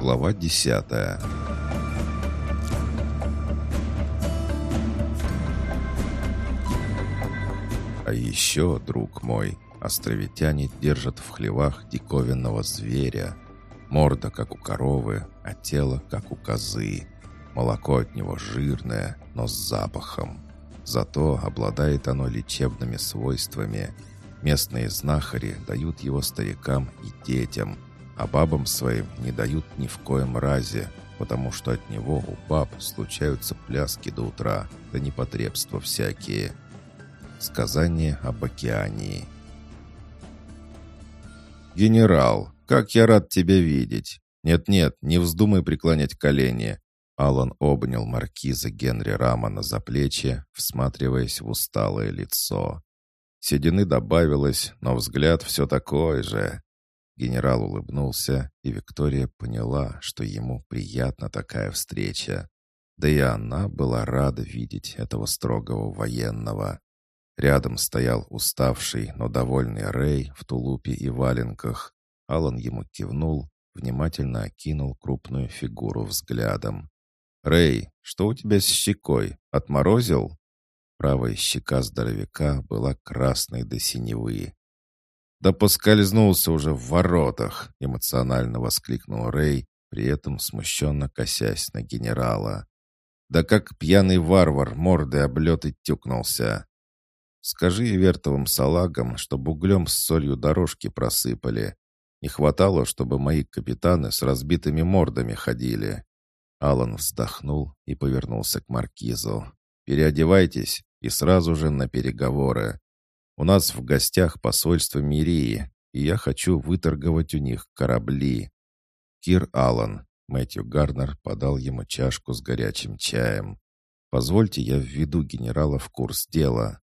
Глава десятая А еще, друг мой, островитяне держат в хлевах диковинного зверя. Морда, как у коровы, а тело, как у козы. Молоко от него жирное, но с запахом. Зато обладает оно лечебными свойствами. Местные знахари дают его старикам и детям, а бабам своим не дают ни в коем разе, потому что от него у баб случаются пляски до утра, да непотребства всякие. Сказание об океании. «Генерал, как я рад тебя видеть! Нет-нет, не вздумай преклонять колени!» Алан обнял маркиза Генри Рамана за плечи, всматриваясь в усталое лицо. Седины добавилось, но взгляд все такой же. Генерал улыбнулся, и Виктория поняла, что ему приятна такая встреча. Да и она была рада видеть этого строгого военного. Рядом стоял уставший, но довольный Рэй в тулупе и валенках. Алан ему кивнул, внимательно окинул крупную фигуру взглядом. «Рэй, что у тебя с щекой? Отморозил?» Правая щека здоровяка была красной до синевы. «Да поскользнулся уже в воротах!» — эмоционально воскликнул Рэй, при этом смущенно косясь на генерала. «Да как пьяный варвар мордой облеты тюкнулся!» Скажи вертовым салагам, чтобы углем с солью дорожки просыпали. Не хватало, чтобы мои капитаны с разбитыми мордами ходили». Алан вздохнул и повернулся к маркизу. «Переодевайтесь и сразу же на переговоры. У нас в гостях посольство Мирии, и я хочу выторговать у них корабли». «Кир Аллан», — Мэтью Гарнер подал ему чашку с горячим чаем. «Позвольте я введу генерала в курс дела.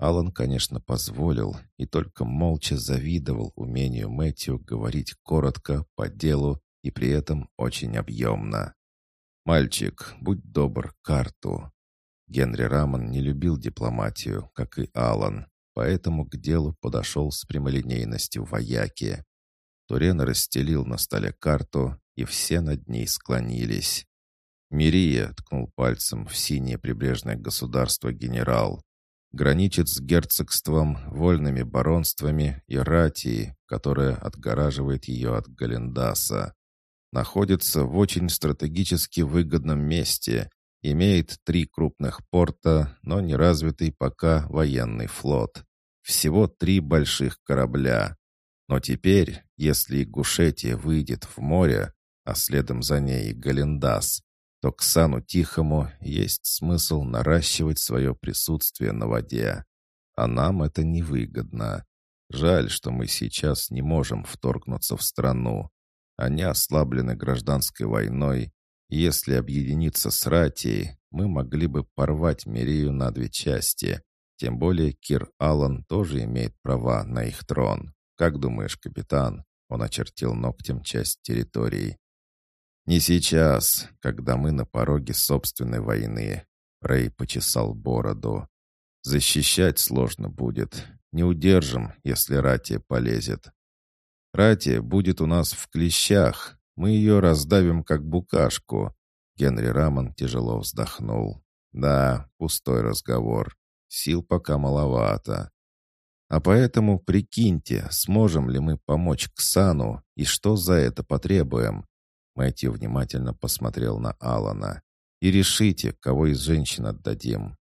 Алан, конечно, позволил и только молча завидовал умению Мэтью говорить коротко, по делу и при этом очень объемно. «Мальчик, будь добр, карту». Генри Рамон не любил дипломатию, как и Алан, поэтому к делу подошел с прямолинейностью вояки. Турен расстелил на столе карту, и все над ней склонились. «Мирия», — ткнул пальцем в синее прибрежное государство генерал, граничит с герцогством, вольными баронствами и ратией, которая отгораживает ее от Галендаса. Находится в очень стратегически выгодном месте, имеет три крупных порта, но не развитый пока военный флот. Всего три больших корабля. Но теперь, если Гушетия выйдет в море, а следом за ней и Галендас, то к Сану Тихому есть смысл наращивать свое присутствие на воде. А нам это невыгодно. Жаль, что мы сейчас не можем вторгнуться в страну. Они ослаблены гражданской войной. Если объединиться с Ратией, мы могли бы порвать Мирию на две части. Тем более Кир Аллан тоже имеет права на их трон. Как думаешь, капитан?» Он очертил ногтем часть территории. «Не сейчас, когда мы на пороге собственной войны», — Рэй почесал бороду. «Защищать сложно будет. Не удержим, если Ратия полезет. Ратия будет у нас в клещах. Мы ее раздавим, как букашку». Генри Рамон тяжело вздохнул. «Да, пустой разговор. Сил пока маловато. А поэтому прикиньте, сможем ли мы помочь Ксану и что за это потребуем. Мэтью внимательно посмотрел на Алана. «И решите, кого из женщин отдадим».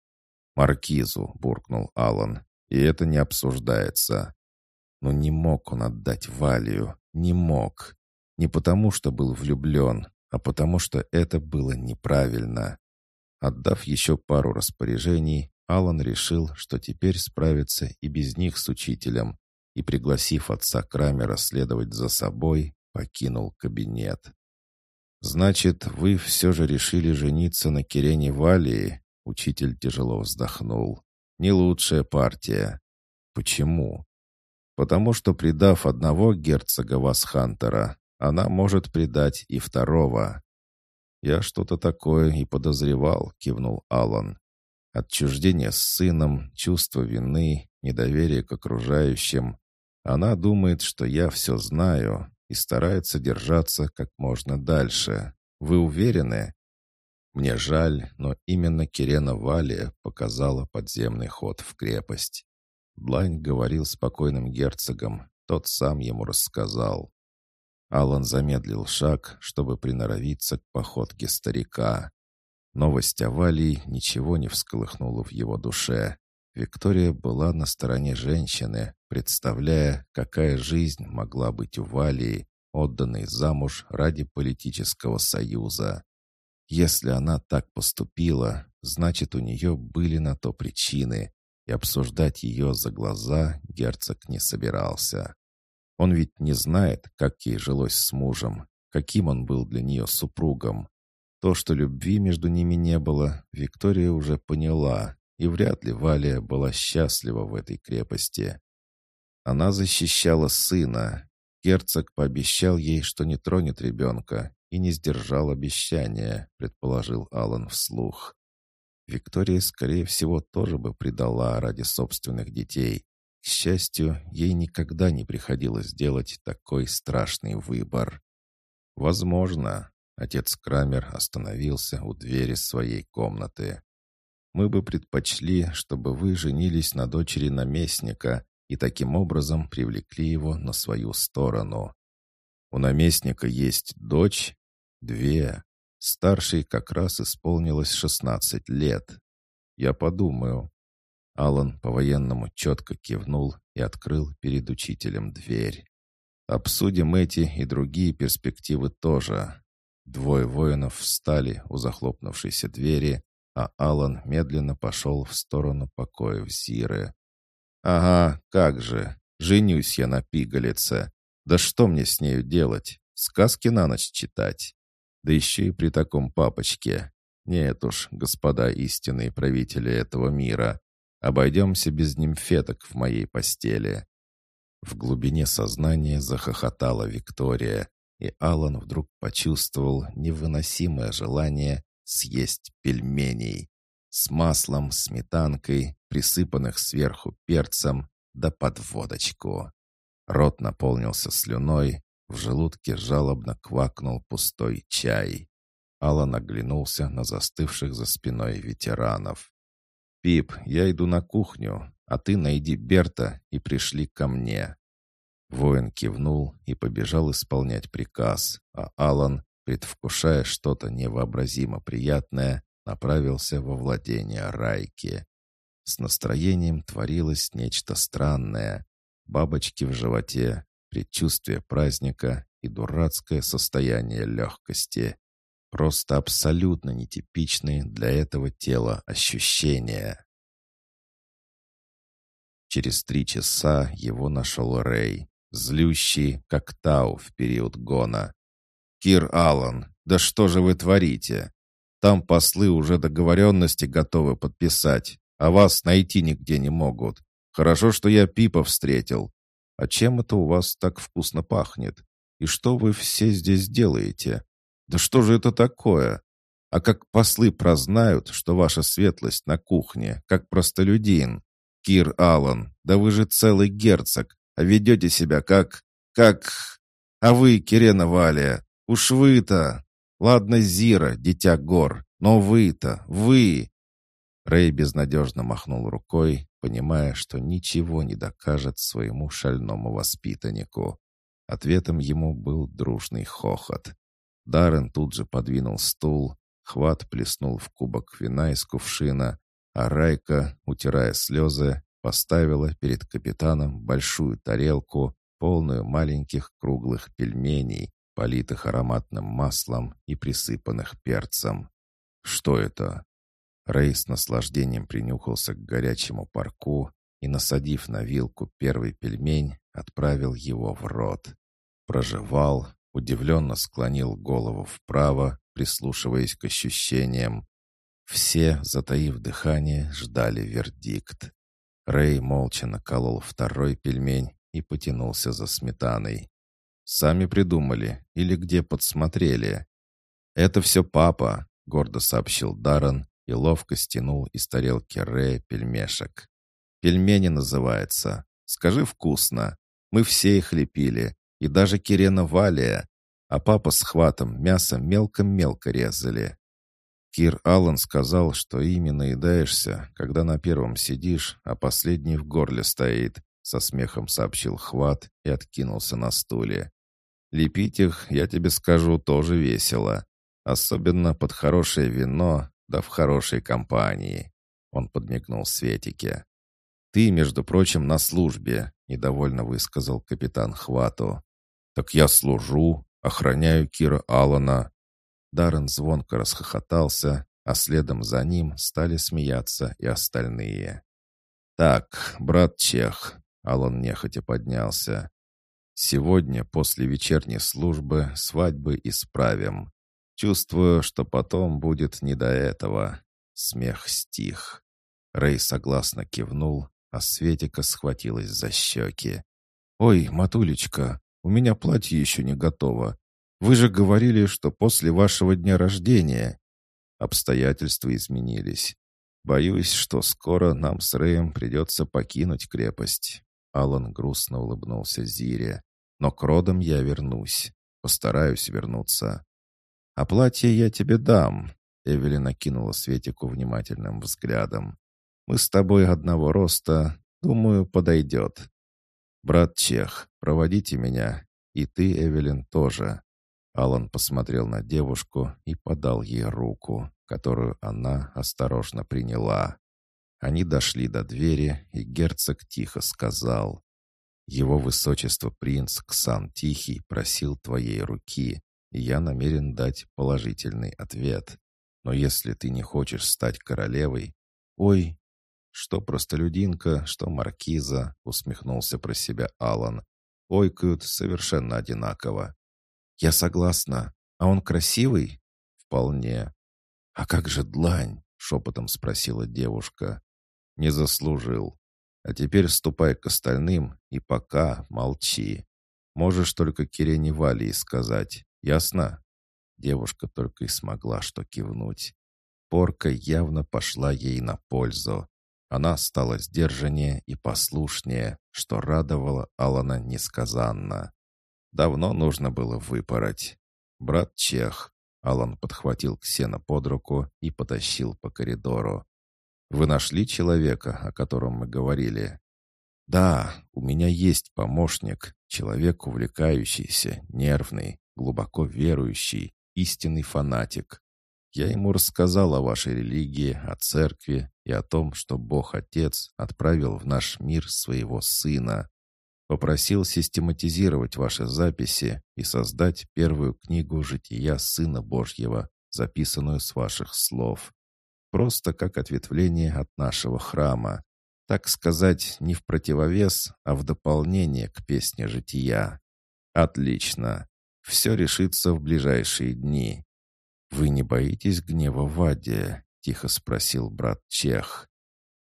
«Маркизу», — буркнул Алан. «И это не обсуждается». Но не мог он отдать Валию. Не мог. Не потому, что был влюблен, а потому, что это было неправильно. Отдав еще пару распоряжений, Алан решил, что теперь справится и без них с учителем, и, пригласив отца Крамера следовать за собой, покинул кабинет. «Значит, вы все же решили жениться на Кирене Валии?» Учитель тяжело вздохнул. «Не лучшая партия». «Почему?» «Потому что, предав одного герцога Васхантера, она может предать и второго». «Я что-то такое и подозревал», — кивнул Алан. «Отчуждение с сыном, чувство вины, недоверие к окружающим. Она думает, что я все знаю, и старается держаться как можно дальше. Вы уверены? Мне жаль, но именно Кирена Валия показала подземный ход в крепость. Блайн говорил спокойным герцогом, тот сам ему рассказал. Алан замедлил шаг, чтобы приноровиться к походке старика. Новость о Валии ничего не всколыхнула в его душе. Виктория была на стороне женщины, представляя, какая жизнь могла быть у Валии, отданной замуж ради политического союза. Если она так поступила, значит, у нее были на то причины, и обсуждать ее за глаза герцог не собирался. Он ведь не знает, как ей жилось с мужем, каким он был для нее супругом. То, что любви между ними не было, Виктория уже поняла, и вряд ли Валия была счастлива в этой крепости. Она защищала сына. Герцог пообещал ей, что не тронет ребенка, и не сдержал обещания, предположил Алан вслух. Виктория, скорее всего, тоже бы предала ради собственных детей, к счастью, ей никогда не приходилось делать такой страшный выбор. «Возможно», — отец Крамер остановился у двери своей комнаты. «Мы бы предпочли, чтобы вы женились на дочери наместника и таким образом привлекли его на свою сторону. У наместника есть дочь? Две. Старшей как раз исполнилось шестнадцать лет. Я подумаю, Алан по-военному четко кивнул и открыл перед учителем дверь. «Обсудим эти и другие перспективы тоже». Двое воинов встали у захлопнувшейся двери, а Алан медленно пошел в сторону покоев Зиры. «Ага, как же! Женюсь я на пигалице! Да что мне с нею делать? Сказки на ночь читать? Да еще и при таком папочке! Нет уж, господа истинные правители этого мира, Обойдемся без нимфеток в моей постели». В глубине сознания захохотала Виктория, и Алан вдруг почувствовал невыносимое желание съесть пельменей с маслом, сметанкой, присыпанных сверху перцем, да под водочку. Рот наполнился слюной, в желудке жалобно квакнул пустой чай. Алан оглянулся на застывших за спиной ветеранов. «Пип, я иду на кухню, а ты найди Берта и пришли ко мне». Воин кивнул и побежал исполнять приказ, а Алан, предвкушая что-то невообразимо приятное, направился во владение Райки. С настроением творилось нечто странное. Бабочки в животе, предчувствие праздника и дурацкое состояние легкости. Просто абсолютно нетипичные для этого тела ощущения. Через три часа его нашел Рэй, злющий, как Тау в период гона. «Кир Аллан, да что же вы творите? Там послы уже договоренности готовы подписать, а вас найти нигде не могут. Хорошо, что я Пипа встретил. А чем это у вас так вкусно пахнет? И что вы все здесь делаете? Да что же это такое? А как послы прознают, что ваша светлость на кухне, как простолюдин? Кир Аллан, да вы же целый герцог, а ведете себя как... как... А вы, Кирена Валия, уж вы-то... Ладно, Зира, дитя гор, но вы-то, вы... Рэй безнадежно махнул рукой, понимая, что ничего не докажет своему шальному воспитаннику. Ответом ему был дружный хохот. Даррен тут же подвинул стул, хват плеснул в кубок вина из кувшина, а Райка, утирая слезы, поставила перед капитаном большую тарелку, полную маленьких круглых пельменей, политых ароматным маслом и присыпанных перцем. «Что это?» Рэй с наслаждением принюхался к горячему парку и, насадив на вилку первый пельмень, отправил его в рот. Прожевал, удивленно склонил голову вправо, прислушиваясь к ощущениям. Все, затаив дыхание, ждали вердикт. Рэй молча наколол второй пельмень и потянулся за сметаной. «Сами придумали или где подсмотрели?» «Это все папа», — гордо сообщил Даррен и ловко стянул из тарелки Рэя пельмешек. «Пельмени называется. Скажи вкусно. Мы все их лепили, и даже Кирена Валия, а папа с хватом мясо мелко-мелко резали. Кир Аллан сказал, что ими наедаешься, когда на первом сидишь, а последний в горле стоит, со смехом сообщил Хват и откинулся на стуле. Лепить их, я тебе скажу, тоже весело. Особенно под хорошее вино, да в хорошей компании. Он подмигнул Светике. «Ты, между прочим, на службе», — недовольно высказал капитан Хвату. «Так я служу, охраняю Кира Алана». Даррен звонко расхохотался, а следом за ним стали смеяться и остальные. «Так, брат Чех», — Алан нехотя поднялся, Сегодня, после вечерней службы, свадьбы исправим. Чувствую, что потом будет не до этого. Смех стих. Рэй согласно кивнул, а Светика схватилась за щеки. «Ой, матулечка, у меня платье еще не готово. Вы же говорили, что после вашего дня рождения...» Обстоятельства изменились. Боюсь, что скоро нам с Рэем придется покинуть крепость. Алан грустно улыбнулся Зире. «Но к родам я вернусь. Постараюсь вернуться». «А платье я тебе дам», — Эвелин накинула Светику внимательным взглядом. «Мы с тобой одного роста. Думаю, подойдет». «Брат Чех, проводите меня. И ты, Эвелин, тоже». Алан посмотрел на девушку и подал ей руку, которую она осторожно приняла. Они дошли до двери, и герцог тихо сказал. «Его высочество принц Ксан Тихий просил твоей руки, и я намерен дать положительный ответ. Но если ты не хочешь стать королевой...» «Ой, что простолюдинка, что маркиза», — усмехнулся про себя Алан. «Ойкают совершенно одинаково». «Я согласна. А он красивый?» «Вполне». «А как же длань?» — шепотом спросила девушка. Не заслужил. А теперь ступай к остальным и пока молчи. Можешь только Кирене Валии сказать. Ясно?» Девушка только и смогла что кивнуть. Порка явно пошла ей на пользу. Она стала сдержаннее и послушнее, что радовало Алана несказанно. Давно нужно было выпороть. Брат Чех. Алан подхватил Ксена под руку и потащил по коридору. Вы нашли человека, о котором мы говорили?» «Да, у меня есть помощник, человек увлекающийся, нервный, глубоко верующий, истинный фанатик. Я ему рассказал о вашей религии, о церкви и о том, что Бог-Отец отправил в наш мир своего Сына. Попросил систематизировать ваши записи и создать первую книгу «Жития Сына Божьего», записанную с ваших слов просто как ответвление от нашего храма. Так сказать, не в противовес, а в дополнение к песне жития. Отлично. Все решится в ближайшие дни. «Вы не боитесь гнева Вадия?» — тихо спросил брат Чех.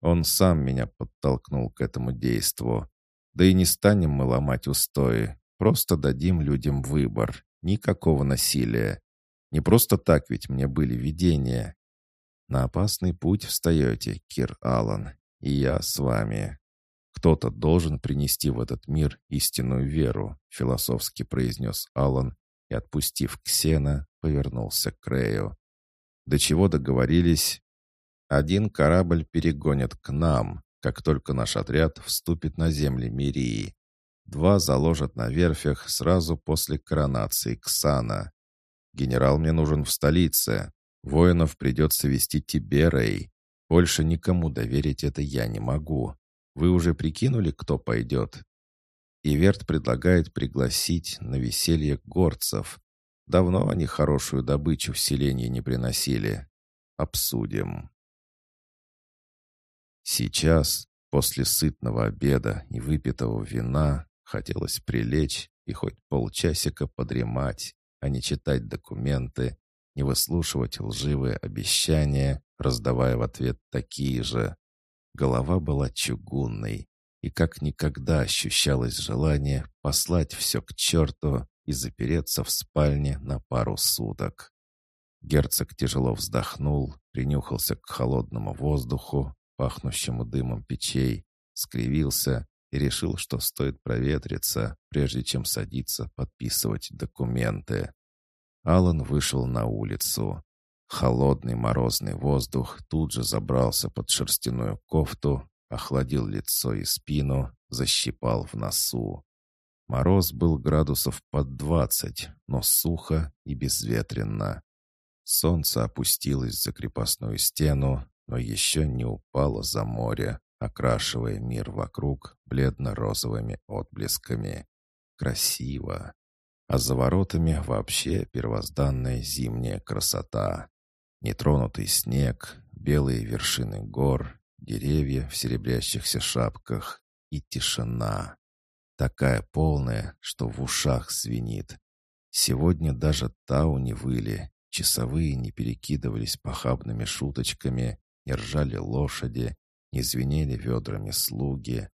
Он сам меня подтолкнул к этому действу. Да и не станем мы ломать устои, просто дадим людям выбор. Никакого насилия. Не просто так ведь мне были видения. На опасный путь встаете, Кир Аллан, и я с вами. Кто-то должен принести в этот мир истинную веру, философски произнес Аллан и, отпустив Ксена, повернулся к Рэю. До чего договорились? Один корабль перегонят к нам, как только наш отряд вступит на земли Мирии. Два заложат на верфях сразу после коронации Ксана. Генерал мне нужен в столице. Воинов придется вести тебе, Рэй. Больше никому доверить это я не могу. Вы уже прикинули, кто пойдет?» Иверт предлагает пригласить на веселье горцев. Давно они хорошую добычу в селении не приносили. Обсудим. Сейчас, после сытного обеда и выпитого вина, хотелось прилечь и хоть полчасика подремать, а не читать документы, не выслушивать лживые обещания, раздавая в ответ такие же. Голова была чугунной, и как никогда ощущалось желание послать все к черту и запереться в спальне на пару суток. Герцог тяжело вздохнул, принюхался к холодному воздуху, пахнущему дымом печей, скривился и решил, что стоит проветриться, прежде чем садиться подписывать документы. Алан вышел на улицу. Холодный морозный воздух тут же забрался под шерстяную кофту, охладил лицо и спину, защипал в носу. Мороз был градусов под двадцать, но сухо и безветренно. Солнце опустилось за крепостную стену, но еще не упало за море, окрашивая мир вокруг бледно-розовыми отблесками. Красиво. А за воротами вообще первозданная зимняя красота. Нетронутый снег, белые вершины гор, деревья в серебрящихся шапках и тишина. Такая полная, что в ушах звенит. Сегодня даже тау не выли, часовые не перекидывались похабными шуточками, не ржали лошади, не звенели ведрами слуги.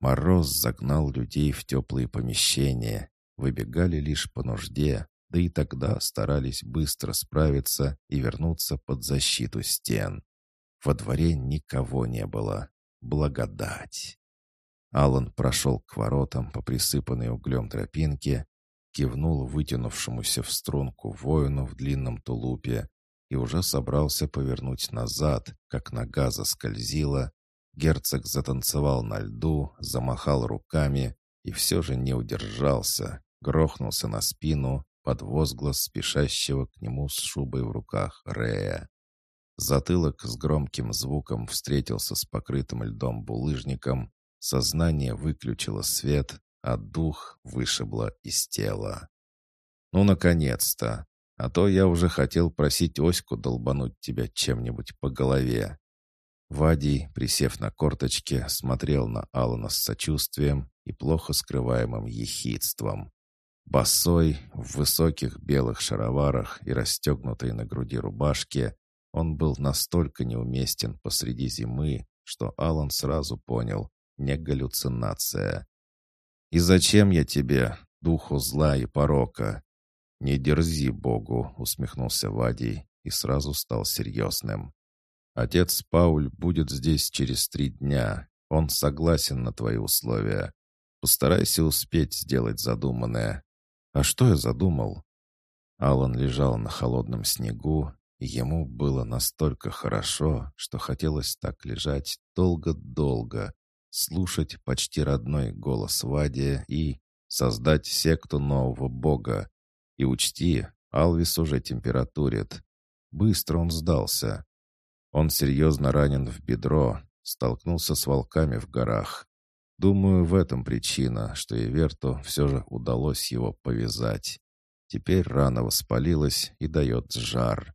Мороз загнал людей в теплые помещения, выбегали лишь по нужде, да и тогда старались быстро справиться и вернуться под защиту стен. Во дворе никого не было. Благодать. Алан прошел к воротам по присыпанной углем тропинке, кивнул вытянувшемуся в струнку воину в длинном тулупе и уже собрался повернуть назад, как нога заскользила. Герцог затанцевал на льду, замахал руками и все же не удержался, грохнулся на спину под возглас спешащего к нему с шубой в руках Рея. Затылок с громким звуком встретился с покрытым льдом булыжником, сознание выключило свет, а дух вышибло из тела. «Ну, наконец-то! А то я уже хотел просить Оську долбануть тебя чем-нибудь по голове». Вадий, присев на корточки, смотрел на Алана с сочувствием и плохо скрываемым ехидством. Босой, в высоких белых шароварах и расстегнутой на груди рубашке, он был настолько неуместен посреди зимы, что Алан сразу понял — не галлюцинация. «И зачем я тебе, духу зла и порока?» «Не дерзи Богу», — усмехнулся Вадий и сразу стал серьезным. «Отец Пауль будет здесь через три дня. Он согласен на твои условия. Постарайся успеть сделать задуманное. А что я задумал? Алан лежал на холодном снегу, ему было настолько хорошо, что хотелось так лежать долго-долго, слушать почти родной голос Вадия и создать секту нового бога. И учти, Алвис уже температурит. Быстро он сдался. Он серьезно ранен в бедро, столкнулся с волками в горах. Думаю, в этом причина, что Иверту все же удалось его повязать. Теперь рана воспалилась и дает жар.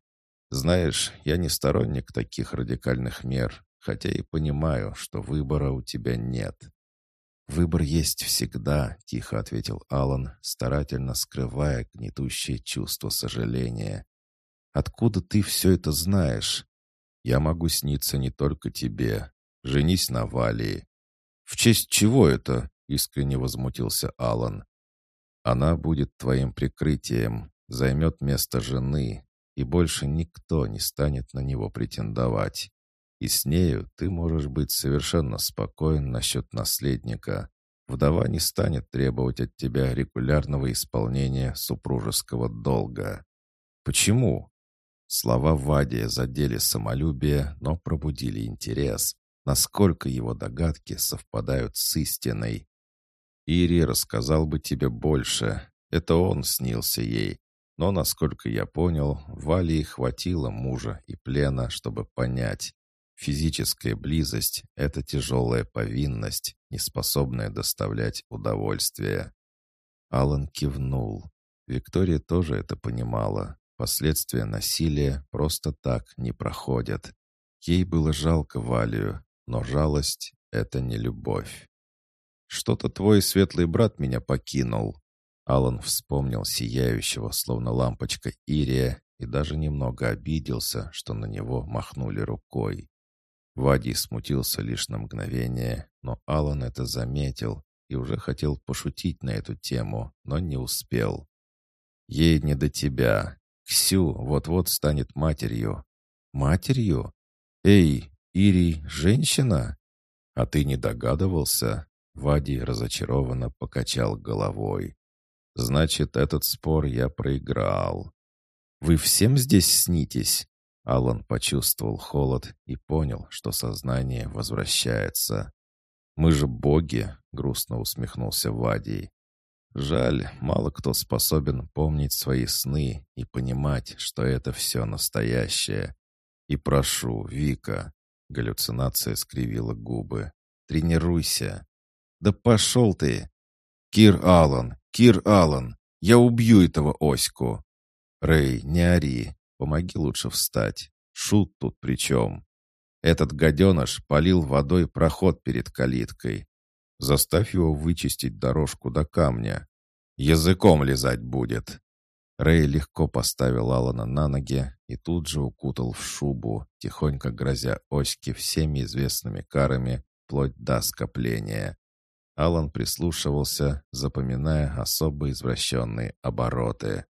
Знаешь, я не сторонник таких радикальных мер, хотя и понимаю, что выбора у тебя нет. «Выбор есть всегда», — тихо ответил Алан, старательно скрывая гнетущее чувство сожаления. «Откуда ты все это знаешь? Я могу сниться не только тебе. Женись на Валии. «В честь чего это?» — искренне возмутился Алан. «Она будет твоим прикрытием, займет место жены, и больше никто не станет на него претендовать. И с нею ты можешь быть совершенно спокоен насчет наследника. Вдова не станет требовать от тебя регулярного исполнения супружеского долга. Почему? Слова Вадия задели самолюбие, но пробудили интерес, насколько его догадки совпадают с истиной. Ири рассказал бы тебе больше. Это он снился ей. Но, насколько я понял, Валии хватило мужа и плена, чтобы понять. Физическая близость — это тяжелая повинность, не способная доставлять удовольствие. Алан кивнул. Виктория тоже это понимала. Последствия насилия просто так не проходят. Ей было жалко Валию, но жалость — это не любовь. «Что-то твой светлый брат меня покинул». Алан вспомнил сияющего, словно лампочка Ирия, и даже немного обиделся, что на него махнули рукой. Вадий смутился лишь на мгновение, но Алан это заметил и уже хотел пошутить на эту тему, но не успел. «Ей не до тебя. Ксю вот-вот станет матерью». «Матерью? Эй, Ирий — женщина? А ты не догадывался? Вади разочарованно покачал головой. «Значит, этот спор я проиграл». «Вы всем здесь снитесь?» Алан почувствовал холод и понял, что сознание возвращается. «Мы же боги!» — грустно усмехнулся Вадий. «Жаль, мало кто способен помнить свои сны и понимать, что это все настоящее. И прошу, Вика...» — галлюцинация скривила губы. «Тренируйся». «Да пошел ты!» «Кир Аллан! Кир Аллан! Я убью этого Оську!» «Рэй, не ори. Помоги лучше встать. Шут тут при чем?» Этот гаденыш полил водой проход перед калиткой. Заставь его вычистить дорожку до камня. Языком лизать будет. Рэй легко поставил Алана на ноги и тут же укутал в шубу, тихонько грозя оське всеми известными карами, вплоть до скопления. Алан прислушивался, запоминая особо извращенные обороты.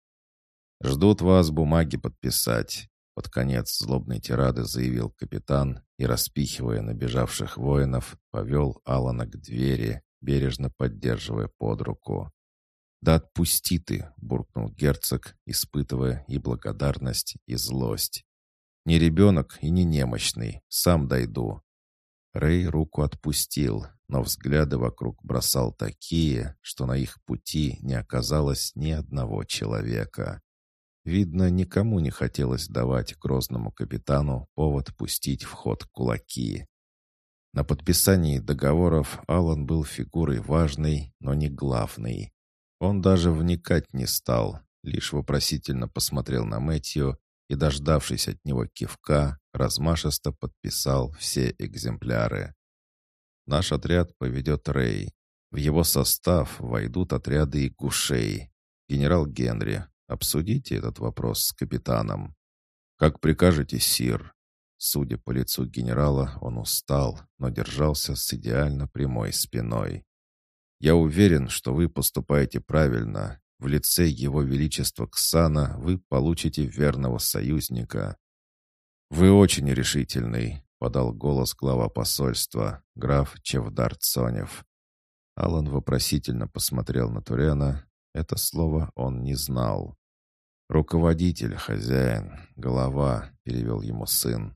«Ждут вас бумаги подписать. Под конец злобной тирады заявил капитан и, распихивая набежавших воинов, повел Алана к двери, бережно поддерживая под руку. «Да отпусти ты!» — буркнул герцог, испытывая и благодарность, и злость. «Не ребенок и не немощный, сам дойду». Рэй руку отпустил, но взгляды вокруг бросал такие, что на их пути не оказалось ни одного человека. Видно, никому не хотелось давать грозному капитану повод пустить в ход кулаки. На подписании договоров Алан был фигурой важной, но не главной. Он даже вникать не стал, лишь вопросительно посмотрел на Мэтью и, дождавшись от него кивка, размашисто подписал все экземпляры. Наш отряд поведет Рэй. В его состав войдут отряды и гушей. Генерал Генри, Обсудите этот вопрос с капитаном. Как прикажете, сир. Судя по лицу генерала, он устал, но держался с идеально прямой спиной. Я уверен, что вы поступаете правильно. В лице Его Величества Ксана вы получите верного союзника. Вы очень решительный, подал голос глава посольства, граф Чевдар Цонев. Алан вопросительно посмотрел на Турена. Это слово он не знал. «Руководитель, хозяин, голова», — перевел ему сын.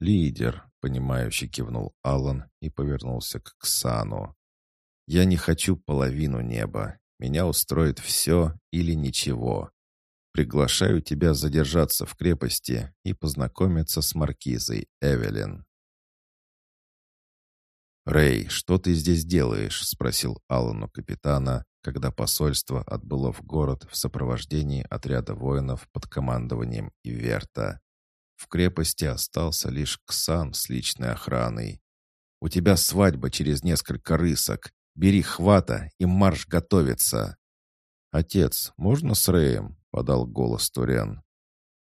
«Лидер», — понимающе кивнул Аллан и повернулся к Ксану. «Я не хочу половину неба. Меня устроит все или ничего. Приглашаю тебя задержаться в крепости и познакомиться с маркизой Эвелин». «Рэй, что ты здесь делаешь?» — спросил Аллану капитана, когда посольство отбыло в город в сопровождении отряда воинов под командованием Иверта. В крепости остался лишь Ксан с личной охраной. «У тебя свадьба через несколько рысок. Бери хвата и марш готовиться!» «Отец, можно с Рэем?» — подал голос Турен.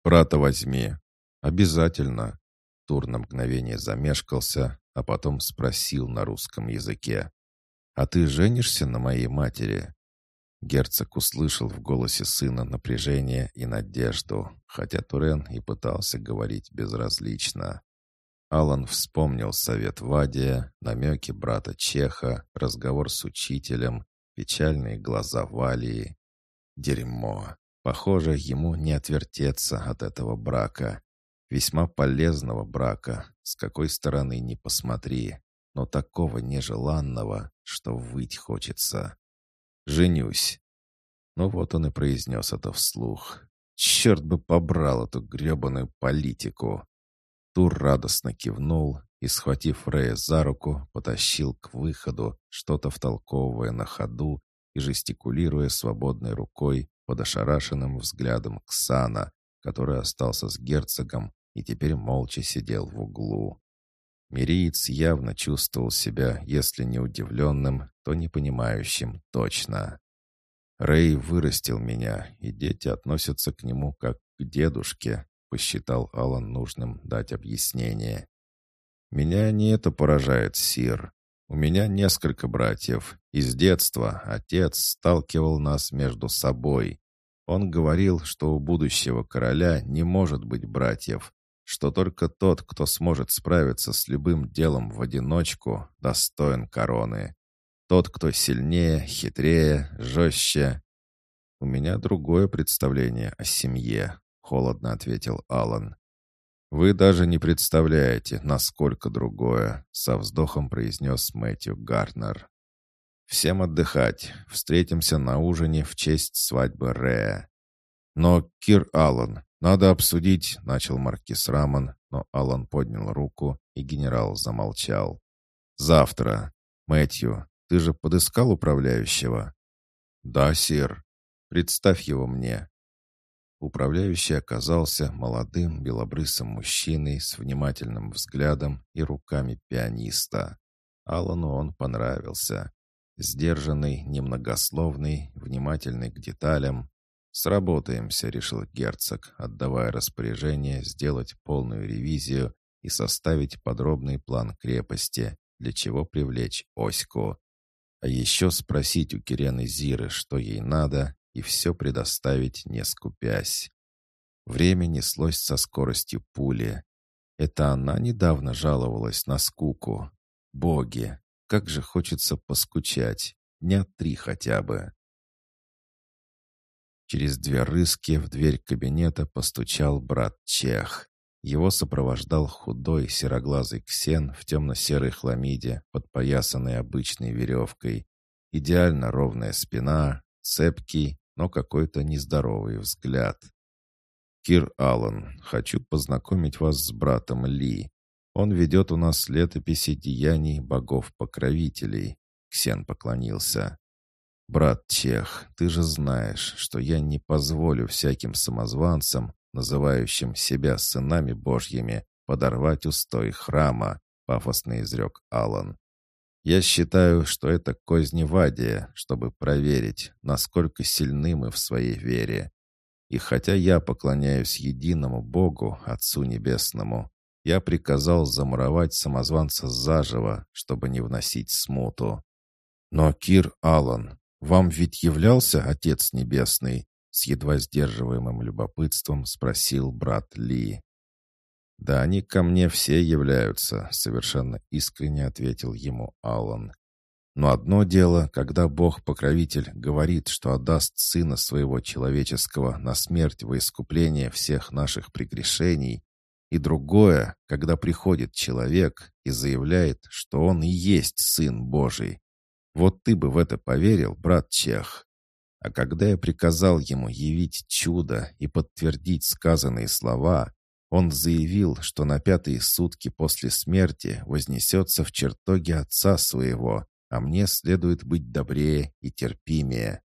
«Брата возьми». «Обязательно». Тур на мгновение замешкался, а потом спросил на русском языке. «А ты женишься на моей матери?» Герцог услышал в голосе сына напряжение и надежду, хотя Турен и пытался говорить безразлично. Алан вспомнил совет Вадия, намеки брата Чеха, разговор с учителем, печальные глаза Валии. Дерьмо. Похоже, ему не отвертеться от этого брака. Весьма полезного брака, с какой стороны ни посмотри, но такого нежеланного, что выть хочется. «Женюсь». Ну вот он и произнес это вслух. «Черт бы побрал эту гребаную политику!» Тур радостно кивнул и, схватив Рея за руку, потащил к выходу, что-то втолковывая на ходу и жестикулируя свободной рукой под ошарашенным взглядом Ксана, который остался с герцогом и теперь молча сидел в углу. Мириец явно чувствовал себя, если не удивленным, то непонимающим точно. Рэй вырастил меня, и дети относятся к нему как к дедушке, посчитал Алан нужным дать объяснение. Меня не это поражает, Сир. У меня несколько братьев, и с детства отец сталкивал нас между собой. Он говорил, что у будущего короля не может быть братьев, что только тот, кто сможет справиться с любым делом в одиночку, достоин короны. Тот, кто сильнее, хитрее, жестче. «У меня другое представление о семье», — холодно ответил Алан. «Вы даже не представляете, насколько другое», — со вздохом произнес Мэтью Гартнер. «Всем отдыхать. Встретимся на ужине в честь свадьбы Рея». «Но, Кир Аллан, надо обсудить», — начал маркиз Рамон, но Аллан поднял руку, и генерал замолчал. «Завтра. Мэтью, ты же подыскал управляющего?» «Да, сир. Представь его мне. Управляющий оказался молодым белобрысым мужчиной с внимательным взглядом и руками пианиста. Аллану он понравился. Сдержанный, немногословный, внимательный к деталям. «Сработаемся», — решил герцог, отдавая распоряжение сделать полную ревизию и составить подробный план крепости, для чего привлечь Оську. А еще спросить у Кирены Зиры, что ей надо, и все предоставить, не скупясь. Время неслось со скоростью пули. Это она недавно жаловалась на скуку. Боги, как же хочется поскучать. Дня три хотя бы. Через две рыски в дверь кабинета постучал брат Чех. Его сопровождал худой сероглазый ксен в темно-серой хламиде, подпоясанной обычной веревкой. Идеально ровная спина, цепкий, но какой-то нездоровый взгляд. «Кир Аллан, хочу познакомить вас с братом Ли. Он ведет у нас летописи деяний богов-покровителей». Ксен поклонился. «Брат Чех, ты же знаешь, что я не позволю всяким самозванцам, называющим себя сынами Божьими, подорвать устой храма», — пафосно изрек Аллан. Я считаю, что это козневадие, чтобы проверить, насколько сильны мы в своей вере. И хотя я поклоняюсь единому Богу, Отцу Небесному, я приказал замуровать самозванца заживо, чтобы не вносить смуту. Но, Кир Аллан, вам ведь являлся Отец Небесный? С едва сдерживаемым любопытством спросил брат Ли. «Да они ко мне все являются», — совершенно искренне ответил ему Аллан. «Но одно дело, когда Бог-покровитель говорит, что отдаст Сына Своего Человеческого на смерть во искупление всех наших прегрешений, и другое, когда приходит человек и заявляет, что он и есть Сын Божий. Вот ты бы в это поверил, брат Чех. А когда я приказал ему явить чудо и подтвердить сказанные слова, он заявил, что на пятые сутки после смерти вознесется в чертоге отца своего, а мне следует быть добрее и терпимее.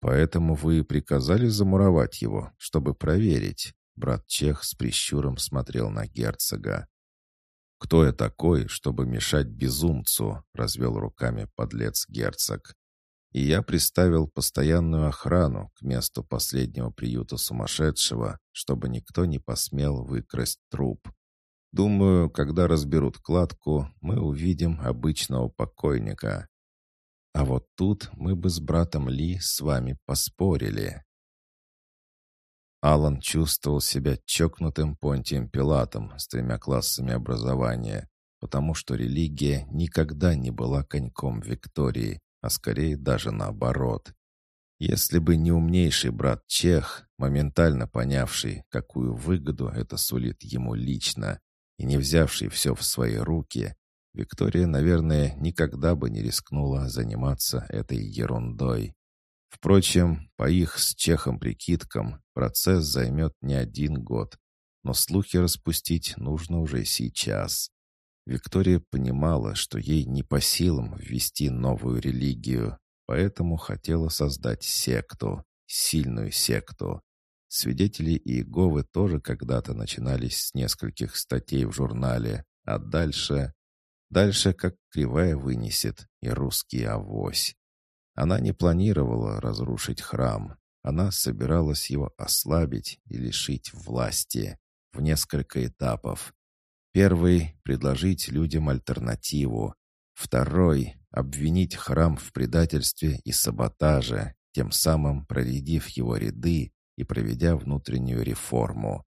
Поэтому вы приказали замуровать его, чтобы проверить. Брат Чех с прищуром смотрел на герцога. «Кто я такой, чтобы мешать безумцу?» — развел руками подлец герцог и я приставил постоянную охрану к месту последнего приюта сумасшедшего, чтобы никто не посмел выкрасть труп. Думаю, когда разберут кладку, мы увидим обычного покойника. А вот тут мы бы с братом Ли с вами поспорили. Алан чувствовал себя чокнутым Понтием Пилатом с тремя классами образования, потому что религия никогда не была коньком Виктории, а скорее даже наоборот. Если бы не умнейший брат Чех, моментально понявший, какую выгоду это сулит ему лично, и не взявший все в свои руки, Виктория, наверное, никогда бы не рискнула заниматься этой ерундой. Впрочем, по их с Чехом прикидкам, процесс займет не один год, но слухи распустить нужно уже сейчас. Виктория понимала, что ей не по силам ввести новую религию, поэтому хотела создать секту, сильную секту. Свидетели Иеговы тоже когда-то начинались с нескольких статей в журнале, а дальше... Дальше как кривая вынесет и русский авось. Она не планировала разрушить храм. Она собиралась его ослабить и лишить власти в несколько этапов. Первый — предложить людям альтернативу. Второй — обвинить храм в предательстве и саботаже, тем самым проредив его ряды и проведя внутреннюю реформу.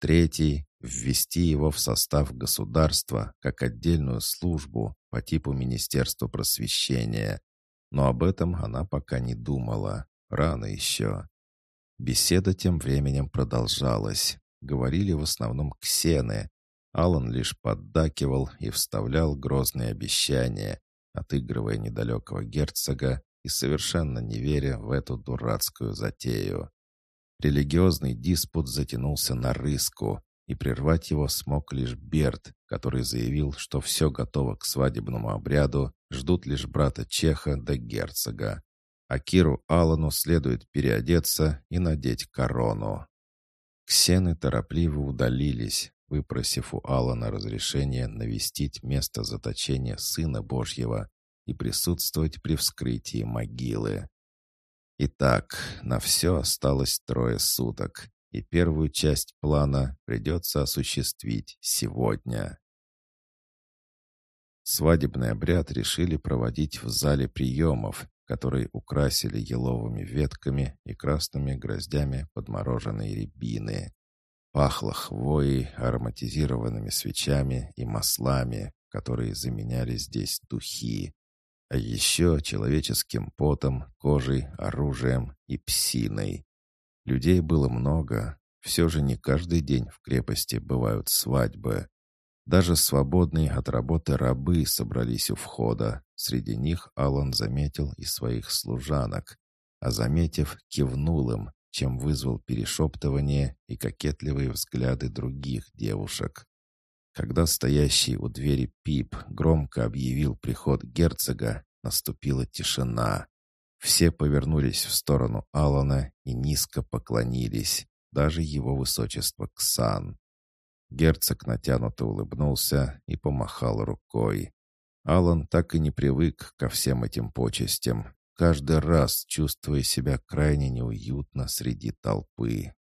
Третий — ввести его в состав государства как отдельную службу, по типу Министерства просвещения. Но об этом она пока не думала. Рано еще. Беседа тем временем продолжалась. Говорили в основном ксены. Алан лишь поддакивал и вставлял грозные обещания, отыгрывая недалекого герцога и совершенно не веря в эту дурацкую затею. Религиозный диспут затянулся на рыску, и прервать его смог лишь Берт, который заявил, что все готово к свадебному обряду, ждут лишь брата Чеха да герцога. А Киру Аллану следует переодеться и надеть корону. Ксены торопливо удалились, выпросив у Алана разрешение навестить место заточения Сына Божьего и присутствовать при вскрытии могилы. Итак, на все осталось трое суток, и первую часть плана придется осуществить сегодня. Свадебный обряд решили проводить в зале приемов, который украсили еловыми ветками и красными гроздями подмороженной рябины. Пахло хвоей, ароматизированными свечами и маслами, которые заменяли здесь духи. А еще человеческим потом, кожей, оружием и псиной. Людей было много. Все же не каждый день в крепости бывают свадьбы. Даже свободные от работы рабы собрались у входа. Среди них Алан заметил и своих служанок. А заметив, кивнул им, чем вызвал перешептывание и кокетливые взгляды других девушек. Когда стоящий у двери Пип громко объявил приход герцога, наступила тишина. Все повернулись в сторону Алана и низко поклонились, даже его высочество Ксан. Герцог натянуто улыбнулся и помахал рукой. Алан так и не привык ко всем этим почестям, каждый раз чувствуя себя крайне неуютно среди толпы.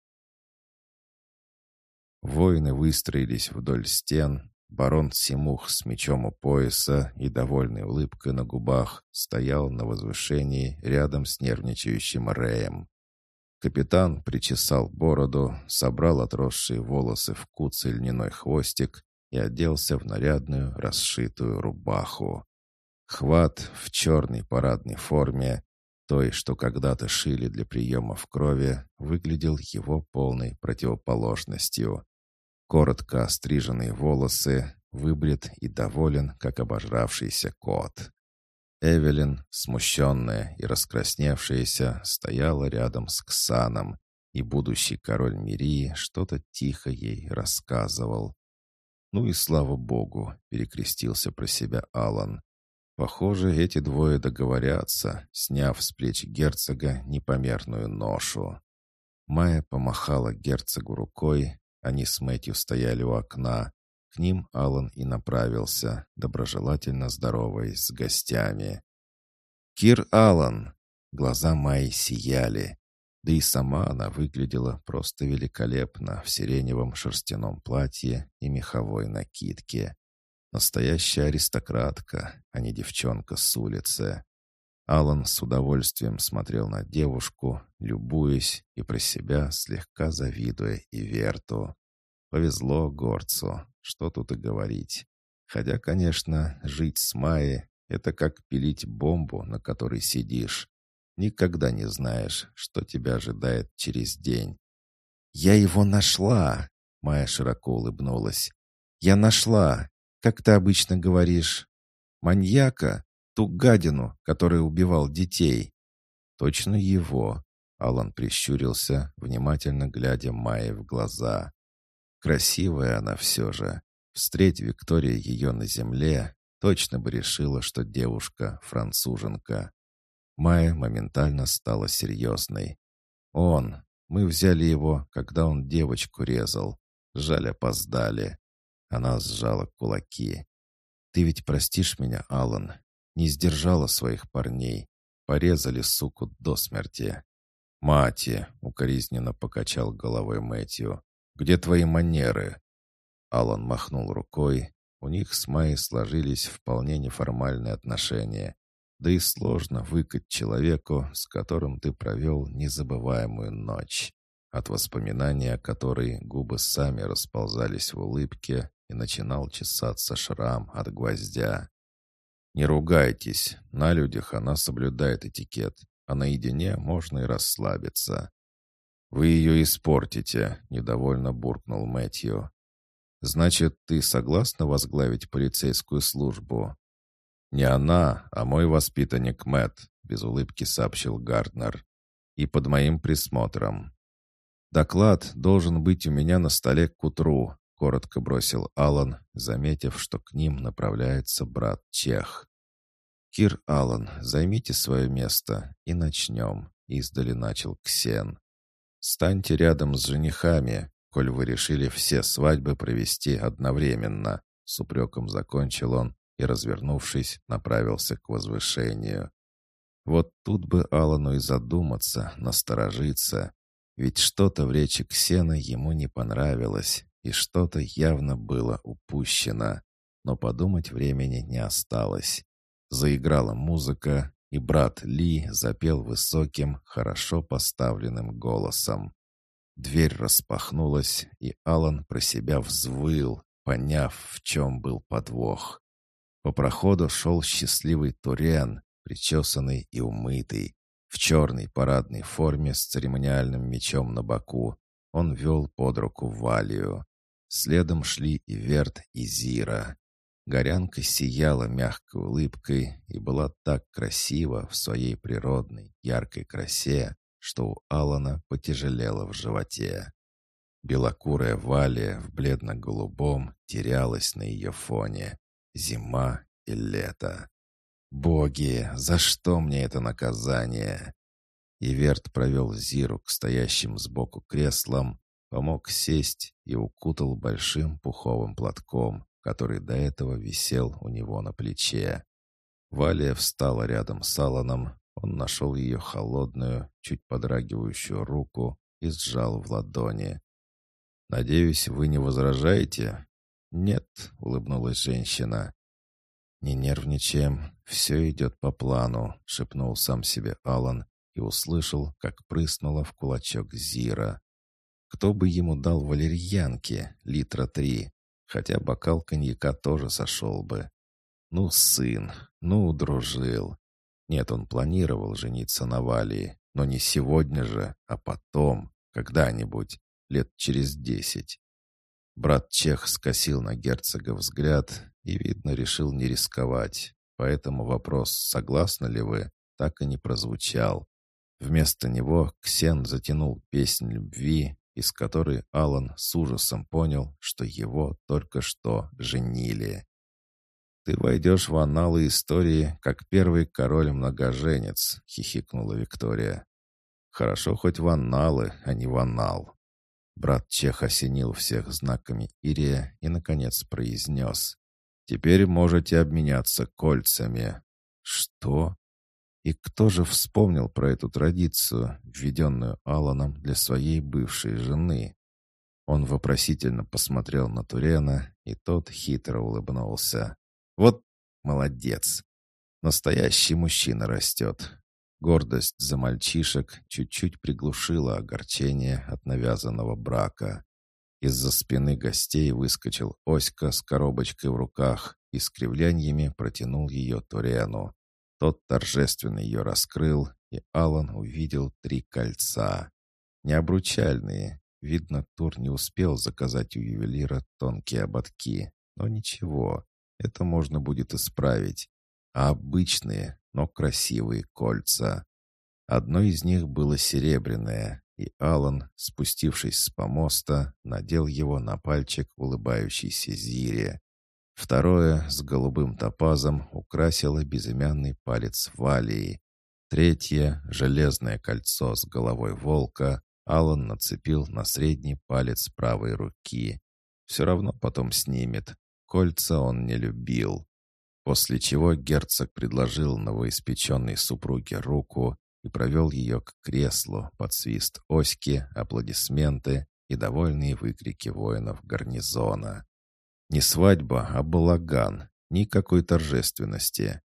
Воины выстроились вдоль стен. Барон Симух с мечом у пояса и довольной улыбкой на губах стоял на возвышении рядом с нервничающим Рэем. Капитан причесал бороду, собрал отросшие волосы в куцый льняной хвостик и оделся в нарядную расшитую рубаху. Хват в черной парадной форме, той, что когда-то шили для приема в крови, выглядел его полной противоположностью. Коротко остриженные волосы, выбрит и доволен, как обожравшийся кот. Эвелин, смущенная и раскрасневшаяся, стояла рядом с Ксаном, и будущий король Мирии что-то тихо ей рассказывал. «Ну и слава богу!» — перекрестился про себя Алан. Похоже, эти двое договорятся, сняв с плеч герцога непомерную ношу. Майя помахала герцогу рукой, они с Мэтью стояли у окна. К ним Алан и направился, доброжелательно здороваясь с гостями. «Кир Алан!» Глаза Майи сияли. Да и сама она выглядела просто великолепно в сиреневом шерстяном платье и меховой накидке. Настоящая аристократка, а не девчонка с улицы. Алан с удовольствием смотрел на девушку, любуясь и про себя слегка завидуя и Верту. Повезло горцу, что тут и говорить. Хотя, конечно, жить с Майей — это как пилить бомбу, на которой сидишь. Никогда не знаешь, что тебя ожидает через день. «Я его нашла!» — Майя широко улыбнулась. «Я нашла! как ты обычно говоришь, маньяка, ту гадину, который убивал детей. Точно его. Алан прищурился, внимательно глядя Майе в глаза. Красивая она все же. Встреть Виктория ее на земле, точно бы решила, что девушка француженка. Майя моментально стала серьезной. Он. Мы взяли его, когда он девочку резал. Жаль, опоздали. Она сжала кулаки. «Ты ведь простишь меня, Алан? Не сдержала своих парней. Порезали суку до смерти». «Мати!» — укоризненно покачал головой Мэтью. «Где твои манеры?» Алан махнул рукой. У них с Майей сложились вполне неформальные отношения. Да и сложно выкать человеку, с которым ты провел незабываемую ночь, от воспоминания о которой губы сами расползались в улыбке, и начинал чесаться шрам от гвоздя. «Не ругайтесь. На людях она соблюдает этикет, а наедине можно и расслабиться». «Вы ее испортите», — недовольно буркнул Мэтью. «Значит, ты согласна возглавить полицейскую службу?» «Не она, а мой воспитанник Мэтт», — без улыбки сообщил Гарднер. «И под моим присмотром». «Доклад должен быть у меня на столе к утру», — коротко бросил Алан, заметив, что к ним направляется брат Чех. «Кир Алан, займите свое место и начнем», — издали начал Ксен. «Станьте рядом с женихами, коль вы решили все свадьбы провести одновременно», — с упреком закончил он и, развернувшись, направился к возвышению. Вот тут бы Алану и задуматься, насторожиться, ведь что-то в речи Ксена ему не понравилось, и что-то явно было упущено. Но подумать времени не осталось. Заиграла музыка, и брат Ли запел высоким, хорошо поставленным голосом. Дверь распахнулась, и Алан про себя взвыл, поняв, в чем был подвох. По проходу шел счастливый Турен, причесанный и умытый, в черной парадной форме с церемониальным мечом на боку. Он вел под руку Валию. Следом шли и Верт, и Зира. Горянка сияла мягкой улыбкой и была так красива в своей природной, яркой красе, что у Алана потяжелело в животе. Белокурая Валия в бледно-голубом терялась на ее фоне. Зима и лето. «Боги, за что мне это наказание?» Иверт провел Зиру к стоящим сбоку креслам, помог сесть и укутал большим пуховым платком, который до этого висел у него на плече. Валия встала рядом с Аланом, он нашел ее холодную, чуть подрагивающую руку и сжал в ладони. «Надеюсь, вы не возражаете?» «Нет», — улыбнулась женщина. «Не нервничаем, все идет по плану», — шепнул сам себе Алан и услышал, как прыснула в кулачок Зира. Кто бы ему дал валерьянки, литра три, хотя бокал коньяка тоже сошел бы. Ну, сын, ну, дружил. Нет, он планировал жениться на Валии, но не сегодня же, а потом, когда-нибудь, лет через десять. Брат Чех скосил на герцога взгляд и, видно, решил не рисковать, поэтому вопрос «согласны ли вы?» так и не прозвучал. Вместо него Ксен затянул песнь любви из которой Алан с ужасом понял, что его только что женили. «Ты войдешь в анналы истории, как первый король-многоженец», — хихикнула Виктория. «Хорошо хоть в анналы, а не в аннал». Брат Чех осенил всех знаками Ирия и, наконец, произнес. «Теперь можете обменяться кольцами». «Что?» И кто же вспомнил про эту традицию, введенную Аланом для своей бывшей жены? Он вопросительно посмотрел на Турена, и тот хитро улыбнулся. «Вот молодец! Настоящий мужчина растет!» Гордость за мальчишек чуть-чуть приглушила огорчение от навязанного брака. Из-за спины гостей выскочил Оська с коробочкой в руках и с кривляниями протянул ее Турену. Тот торжественно ее раскрыл, и Алан увидел три кольца. Необручальные. Видно, Тур не успел заказать у ювелира тонкие ободки. Но ничего, это можно будет исправить. А обычные, но красивые кольца. Одно из них было серебряное, и Алан, спустившись с помоста, надел его на пальчик улыбающейся Зире. Второе с голубым топазом украсило безымянный палец Валии. Третье, железное кольцо с головой волка, Алан нацепил на средний палец правой руки. Все равно потом снимет. Кольца он не любил. После чего герцог предложил новоиспеченной супруге руку и провел ее к креслу под свист оськи, аплодисменты и довольные выкрики воинов гарнизона. Не свадьба, а балаган. Никакой торжественности.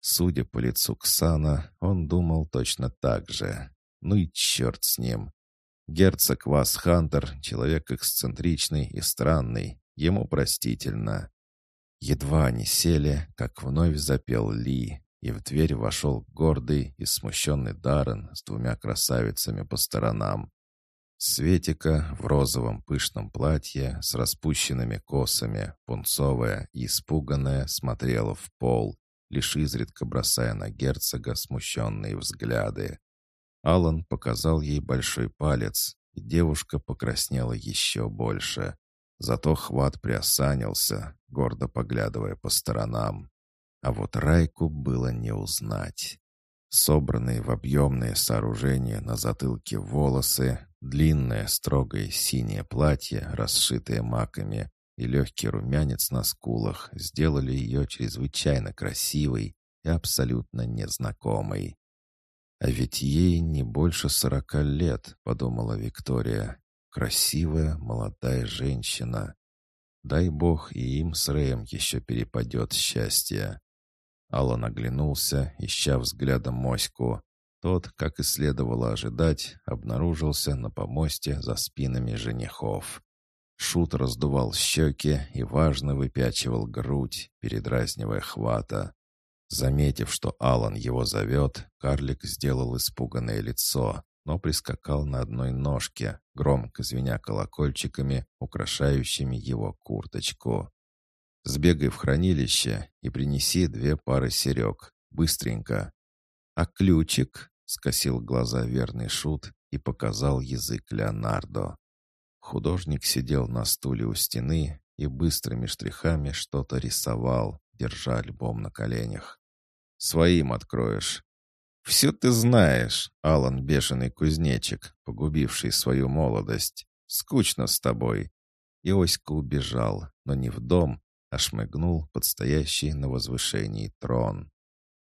Судя по лицу Ксана, он думал точно так же. Ну и черт с ним. Герцог Вас Хантер — человек эксцентричный и странный. Ему простительно. Едва они сели, как вновь запел Ли, и в дверь вошел гордый и смущенный Даррен с двумя красавицами по сторонам. Светика в розовом пышном платье с распущенными косами, пунцовая и испуганная, смотрела в пол, лишь изредка бросая на герцога смущенные взгляды. Алан показал ей большой палец, и девушка покраснела еще больше. Зато хват приосанился, гордо поглядывая по сторонам. А вот Райку было не узнать. Собранные в объемные сооружения на затылке волосы, длинное строгое синее платье, расшитое маками, и легкий румянец на скулах сделали ее чрезвычайно красивой и абсолютно незнакомой. «А ведь ей не больше сорока лет», — подумала Виктория. «Красивая молодая женщина. Дай бог и им с Рэем еще перепадет счастье». Аллан оглянулся, ища взглядом моську. Тот, как и следовало ожидать, обнаружился на помосте за спинами женихов. Шут раздувал щеки и важно выпячивал грудь, передразнивая хвата. Заметив, что Алан его зовет, карлик сделал испуганное лицо, но прискакал на одной ножке, громко звеня колокольчиками, украшающими его курточку. «Сбегай в хранилище и принеси две пары серег. Быстренько». «А ключик?» — скосил глаза верный шут и показал язык Леонардо. Художник сидел на стуле у стены и быстрыми штрихами что-то рисовал, держа альбом на коленях. «Своим откроешь». «Все ты знаешь, Алан бешеный кузнечик, погубивший свою молодость. Скучно с тобой». Иоська убежал, но не в дом, а шмыгнул под стоящий на возвышении трон.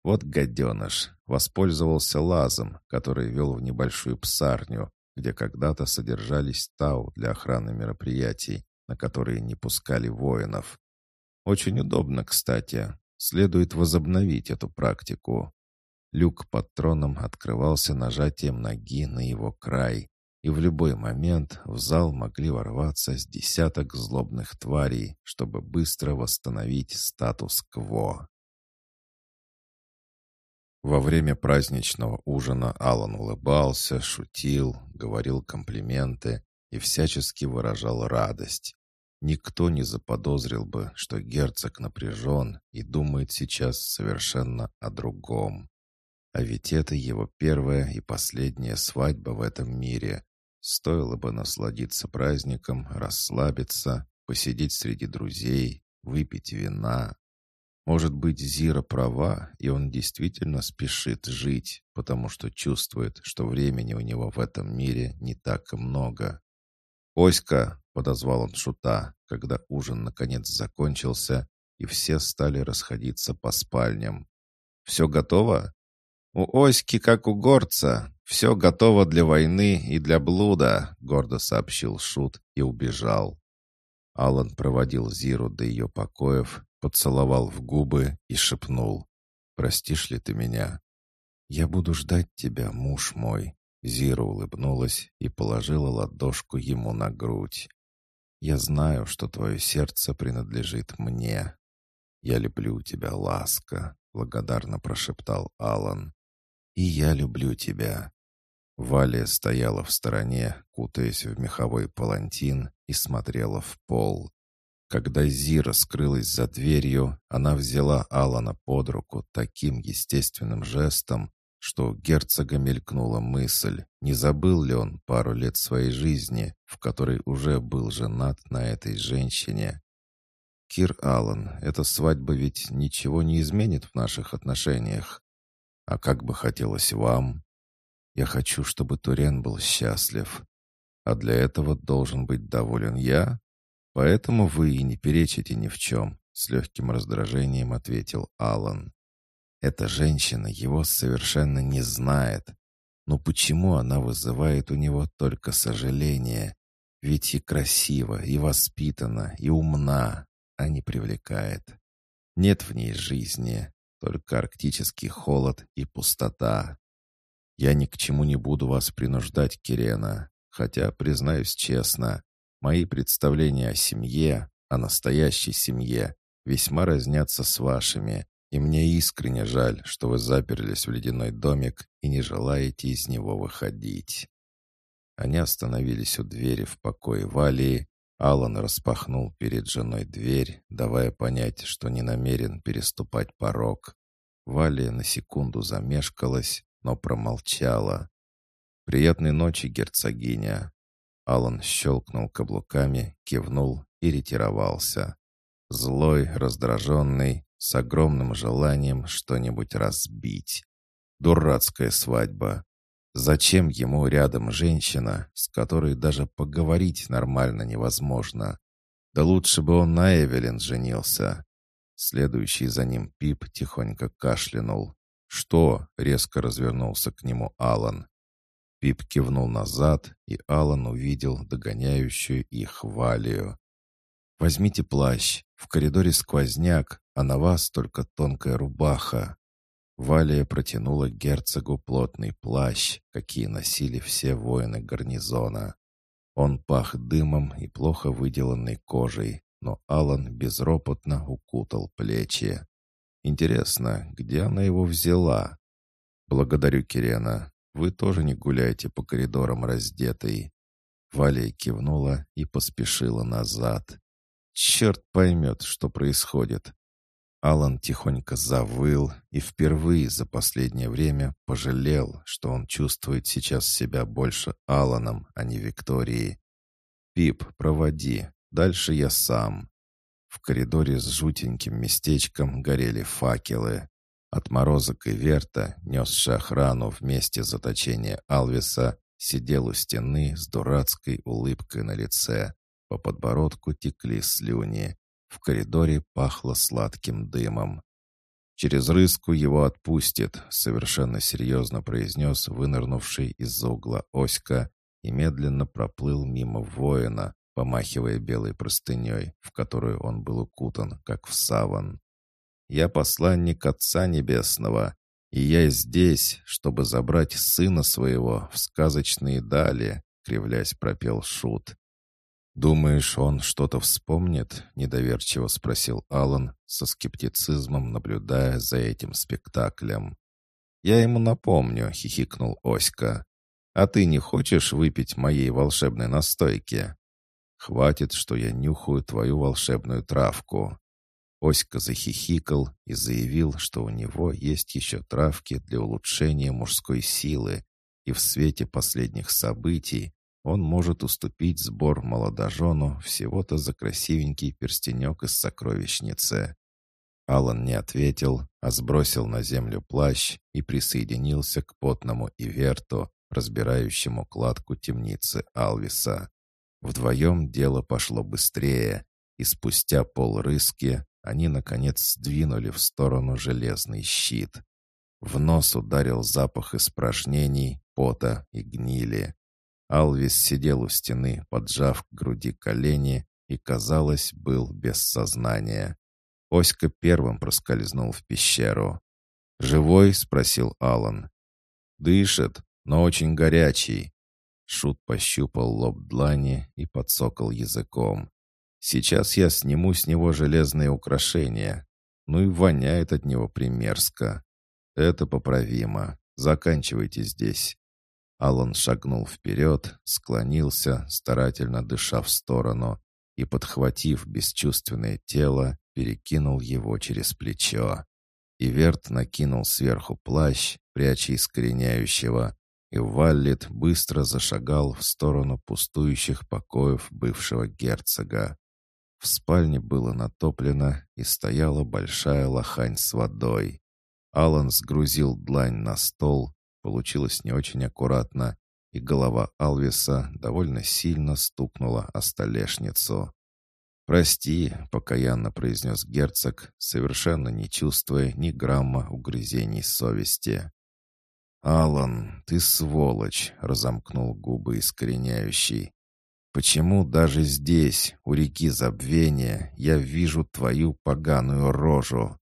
Вот гаденыш воспользовался лазом, который вел в небольшую псарню, где когда-то содержались тау для охраны мероприятий, на которые не пускали воинов. Очень удобно, кстати. Следует возобновить эту практику. Люк под троном открывался нажатием ноги на его край, и в любой момент в зал могли ворваться с десяток злобных тварей, чтобы быстро восстановить статус-кво. Во время праздничного ужина Алан улыбался, шутил, говорил комплименты и всячески выражал радость. Никто не заподозрил бы, что герцог напряжен и думает сейчас совершенно о другом. А ведь это его первая и последняя свадьба в этом мире. Стоило бы насладиться праздником, расслабиться, посидеть среди друзей, выпить вина, может быть, Зира права, и он действительно спешит жить, потому что чувствует, что времени у него в этом мире не так много. «Оська!» — подозвал он Шута, когда ужин наконец закончился, и все стали расходиться по спальням. «Все готово?» «У Оськи, как у горца, все готово для войны и для блуда», — гордо сообщил Шут и убежал. Алан проводил Зиру до ее покоев, поцеловал в губы и шепнул. «Простишь ли ты меня?» «Я буду ждать тебя, муж мой», Зира улыбнулась и положила ладошку ему на грудь. «Я знаю, что твое сердце принадлежит мне. Я люблю тебя, ласка», — благодарно прошептал Алан. «И я люблю тебя». Валя стояла в стороне, кутаясь в меховой палантин и смотрела в пол. Когда Зира скрылась за дверью, она взяла Алана под руку таким естественным жестом, что герцога мелькнула мысль, не забыл ли он пару лет своей жизни, в которой уже был женат на этой женщине. «Кир Аллан, эта свадьба ведь ничего не изменит в наших отношениях. А как бы хотелось вам? Я хочу, чтобы Турен был счастлив. А для этого должен быть доволен я?» «Поэтому вы и не перечите ни в чем», — с легким раздражением ответил Алан. «Эта женщина его совершенно не знает. Но почему она вызывает у него только сожаление? Ведь и красиво, и воспитана, и умна, а не привлекает. Нет в ней жизни, только арктический холод и пустота. Я ни к чему не буду вас принуждать, Кирена, хотя, признаюсь честно, Мои представления о семье, о настоящей семье, весьма разнятся с вашими, и мне искренне жаль, что вы заперлись в ледяной домик и не желаете из него выходить». Они остановились у двери в покое Валии. Алан распахнул перед женой дверь, давая понять, что не намерен переступать порог. Валия на секунду замешкалась, но промолчала. «Приятной ночи, герцогиня!» Алан щелкнул каблуками, кивнул и ретировался. Злой, раздраженный, с огромным желанием что-нибудь разбить. Дурацкая свадьба. Зачем ему рядом женщина, с которой даже поговорить нормально невозможно? Да лучше бы он на Эвелин женился. Следующий за ним Пип тихонько кашлянул. «Что?» — резко развернулся к нему Алан. Пип кивнул назад, и Алан увидел догоняющую их Валию. «Возьмите плащ. В коридоре сквозняк, а на вас только тонкая рубаха». Валия протянула герцогу плотный плащ, какие носили все воины гарнизона. Он пах дымом и плохо выделанной кожей, но Алан безропотно укутал плечи. Интересно, где она его взяла? Благодарю, Кирена. Вы тоже не гуляете по коридорам раздетой. Валия кивнула и поспешила назад. Черт поймет, что происходит. Алан тихонько завыл и впервые за последнее время пожалел, что он чувствует сейчас себя больше Аланом, а не Викторией. «Пип, проводи. Дальше я сам». В коридоре с жутеньким местечком горели факелы. Отморозок и Верта, несший охрану в месте заточения Алвиса, сидел у стены с дурацкой улыбкой на лице. По подбородку текли слюни. В коридоре пахло сладким дымом. «Через рыску его отпустит», — совершенно серьезно произнес вынырнувший из-за угла Оська и медленно проплыл мимо воина, помахивая белой простыней, в которую он был укутан, как в саван. «Я посланник Отца Небесного, и я здесь, чтобы забрать сына своего в сказочные дали», — кривлясь пропел Шут. «Думаешь, он что-то вспомнит?» — недоверчиво спросил Алан, со скептицизмом наблюдая за этим спектаклем. «Я ему напомню», — хихикнул Оська. «А ты не хочешь выпить моей волшебной настойки?» «Хватит, что я нюхаю твою волшебную травку». Оська захихикал и заявил, что у него есть еще травки для улучшения мужской силы, и в свете последних событий он может уступить сбор молодожену всего-то за красивенький перстенек из сокровищницы. Алан не ответил, а сбросил на землю плащ и присоединился к потному Иверту, разбирающему кладку темницы Алвиса. Вдвоем дело пошло быстрее, и спустя полрыски они, наконец, сдвинули в сторону железный щит. В нос ударил запах испражнений, пота и гнили. Алвис сидел у стены, поджав к груди колени, и, казалось, был без сознания. Оська первым проскользнул в пещеру. «Живой?» — спросил Алан. «Дышит, но очень горячий». Шут пощупал лоб длани и подсокал языком. «Сейчас я сниму с него железные украшения. Ну и воняет от него примерзко. Это поправимо. Заканчивайте здесь». Алан шагнул вперед, склонился, старательно дыша в сторону, и, подхватив бесчувственное тело, перекинул его через плечо. Иверт накинул сверху плащ, пряча искореняющего, и Валлет быстро зашагал в сторону пустующих покоев бывшего герцога. В спальне было натоплено и стояла большая лохань с водой. Алан сгрузил длань на стол, Получилось не очень аккуратно, и голова Алвиса довольно сильно стукнула о столешницу. «Прости», — покаянно произнес герцог, совершенно не чувствуя ни грамма угрызений совести. «Алан, ты сволочь!» — разомкнул губы искореняющий. «Почему даже здесь, у реки забвения, я вижу твою поганую рожу?»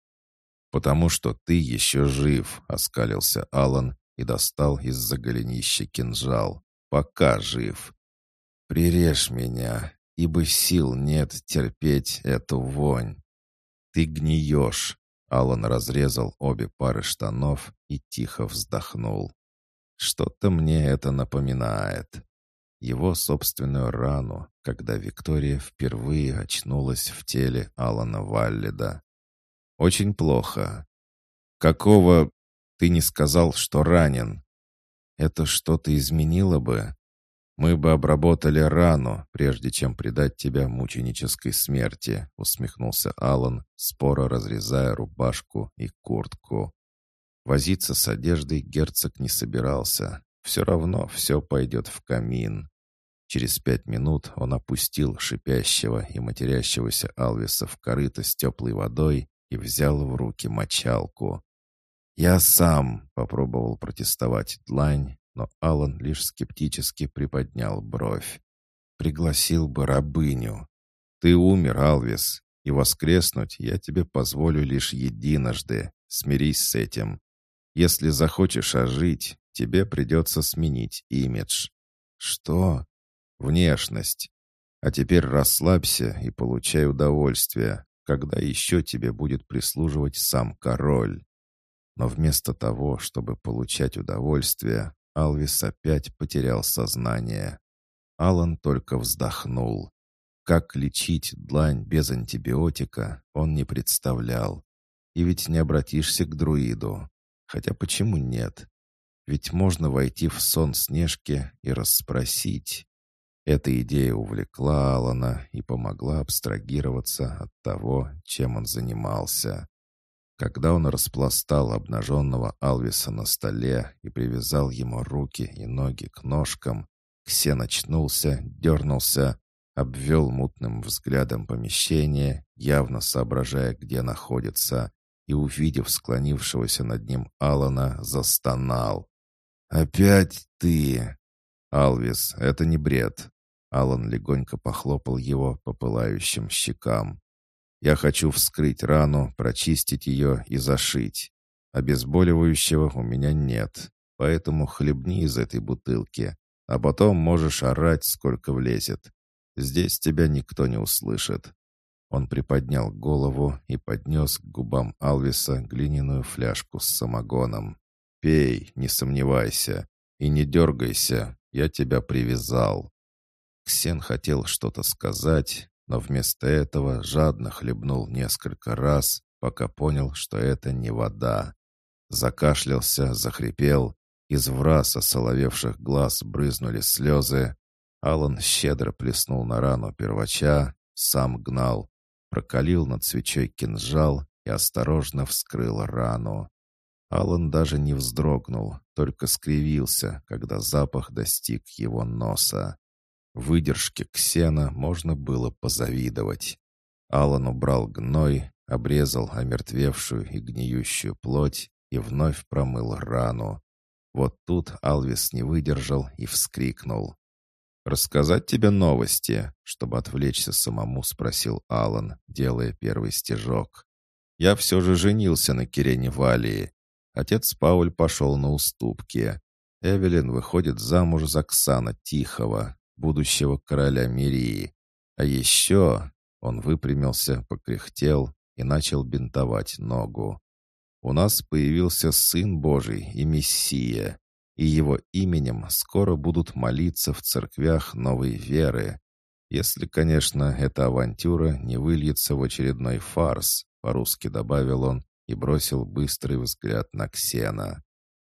«Потому что ты еще жив», — оскалился Алан и достал из-за голенища кинжал. «Пока жив. Прирежь меня, ибо сил нет терпеть эту вонь». «Ты гниешь!» Алан разрезал обе пары штанов и тихо вздохнул. «Что-то мне это напоминает. Его собственную рану, когда Виктория впервые очнулась в теле Алана Валлида. Очень плохо. Какого ты не сказал, что ранен? Это что-то изменило бы? Мы бы обработали рану, прежде чем предать тебя мученической смерти, усмехнулся Алан, споро разрезая рубашку и куртку. Возиться с одеждой герцог не собирался. Все равно все пойдет в камин. Через пять минут он опустил шипящего и матерящегося Алвиса в корыто с теплой водой и взял в руки мочалку. «Я сам!» — попробовал протестовать длань, но Алан лишь скептически приподнял бровь. «Пригласил бы рабыню. Ты умер, Алвис, и воскреснуть я тебе позволю лишь единожды. Смирись с этим. Если захочешь ожить, тебе придется сменить имидж». «Что?» «Внешность. А теперь расслабься и получай удовольствие когда еще тебе будет прислуживать сам король. Но вместо того, чтобы получать удовольствие, Алвис опять потерял сознание. Алан только вздохнул. Как лечить длань без антибиотика, он не представлял. И ведь не обратишься к друиду. Хотя почему нет? Ведь можно войти в сон Снежки и расспросить. Эта идея увлекла Алана и помогла абстрагироваться от того, чем он занимался. Когда он распластал обнаженного Алвиса на столе и привязал ему руки и ноги к ножкам, Ксен очнулся, дернулся, обвел мутным взглядом помещение, явно соображая, где находится, и, увидев склонившегося над ним Алана, застонал. «Опять ты!» «Алвис, это не бред. Алан легонько похлопал его по пылающим щекам. «Я хочу вскрыть рану, прочистить ее и зашить. Обезболивающего у меня нет, поэтому хлебни из этой бутылки, а потом можешь орать, сколько влезет. Здесь тебя никто не услышит». Он приподнял голову и поднес к губам Алвиса глиняную фляжку с самогоном. «Пей, не сомневайся, и не дергайся, я тебя привязал». Ксен хотел что-то сказать, но вместо этого жадно хлебнул несколько раз, пока понял, что это не вода. Закашлялся, захрипел, из враз осоловевших глаз брызнули слезы. Алан щедро плеснул на рану первача, сам гнал, прокалил над свечой кинжал и осторожно вскрыл рану. Алан даже не вздрогнул, только скривился, когда запах достиг его носа. Выдержке Ксена можно было позавидовать. Алан убрал гной, обрезал омертвевшую и гниющую плоть и вновь промыл рану. Вот тут Алвис не выдержал и вскрикнул. «Рассказать тебе новости?» Чтобы отвлечься самому, спросил Алан, делая первый стежок. «Я все же женился на Кирене Валии. Отец Пауль пошел на уступки. Эвелин выходит замуж за Ксана Тихого, будущего короля Мирии. А еще он выпрямился, покряхтел и начал бинтовать ногу. У нас появился Сын Божий и Мессия, и его именем скоро будут молиться в церквях новой веры. Если, конечно, эта авантюра не выльется в очередной фарс, по-русски добавил он и бросил быстрый взгляд на Ксена.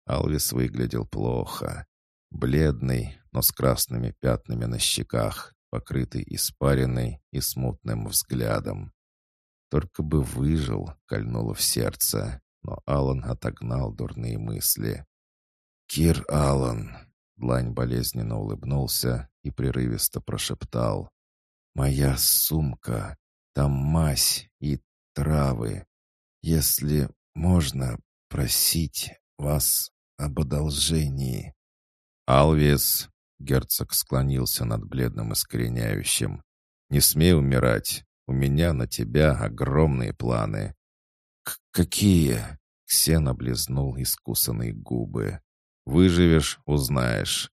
Алвис выглядел плохо. Бледный, но с красными пятнами на щеках, покрытый испаренной и смутным взглядом. Только бы выжил, кольнуло в сердце, но Алан отогнал дурные мысли. «Кир Алан!» Длань болезненно улыбнулся и прерывисто прошептал. «Моя сумка, там мазь и травы. Если можно просить вас об одолжении». «Алвис!» Герцог склонился над бледным искореняющим. «Не смей умирать. У меня на тебя огромные планы». «Какие?» — Ксен облизнул искусанные губы. «Выживешь — узнаешь».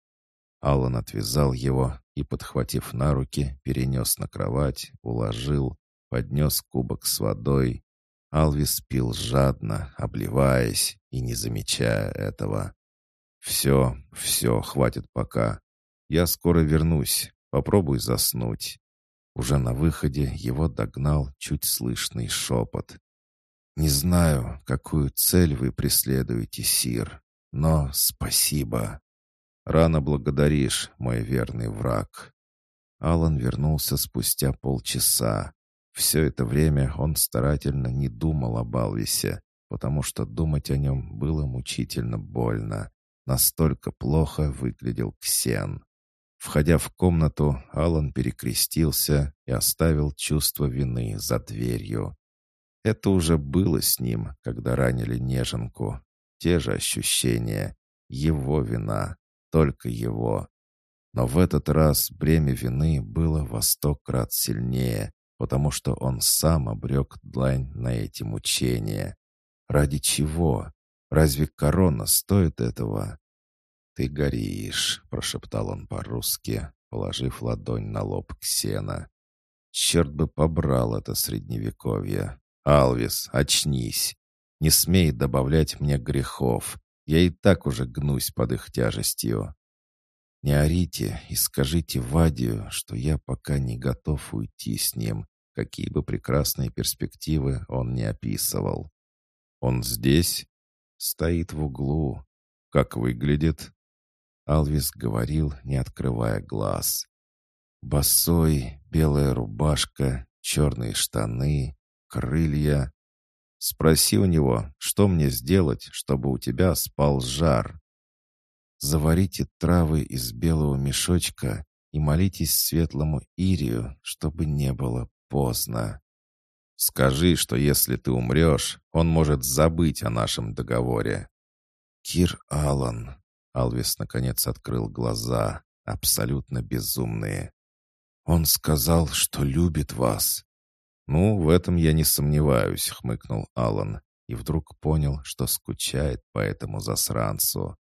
Аллан отвязал его и, подхватив на руки, перенес на кровать, уложил, поднес кубок с водой, Алвис пил жадно, обливаясь и не замечая этого. «Все, все, хватит пока. Я скоро вернусь. Попробуй заснуть». Уже на выходе его догнал чуть слышный шепот. «Не знаю, какую цель вы преследуете, Сир, но спасибо. Рано благодаришь, мой верный враг». Алан вернулся спустя полчаса. Все это время он старательно не думал об Алвисе, потому что думать о нем было мучительно больно. Настолько плохо выглядел Ксен. Входя в комнату, Алан перекрестился и оставил чувство вины за дверью. Это уже было с ним, когда ранили неженку. Те же ощущения. Его вина. Только его. Но в этот раз бремя вины было во сто крат сильнее, потому что он сам обрек длань на эти мучения. Ради чего? Разве корона стоит этого? «Ты горишь», — прошептал он по-русски, положив ладонь на лоб Ксена. «Черт бы побрал это средневековье! Алвис, очнись! Не смей добавлять мне грехов! Я и так уже гнусь под их тяжестью!» «Не орите и скажите Вадию, что я пока не готов уйти с ним, какие бы прекрасные перспективы он не описывал. Он здесь? Стоит в углу. Как выглядит? Алвис говорил, не открывая глаз. Босой, белая рубашка, черные штаны, крылья. Спроси у него, что мне сделать, чтобы у тебя спал жар. Заварите травы из белого мешочка и молитесь светлому Ирию, чтобы не было поздно. Скажи, что если ты умрешь, он может забыть о нашем договоре. Кир Аллан, Алвис наконец открыл глаза, абсолютно безумные. «Он сказал, что любит вас». «Ну, в этом я не сомневаюсь», — хмыкнул Алан и вдруг понял, что скучает по этому засранцу.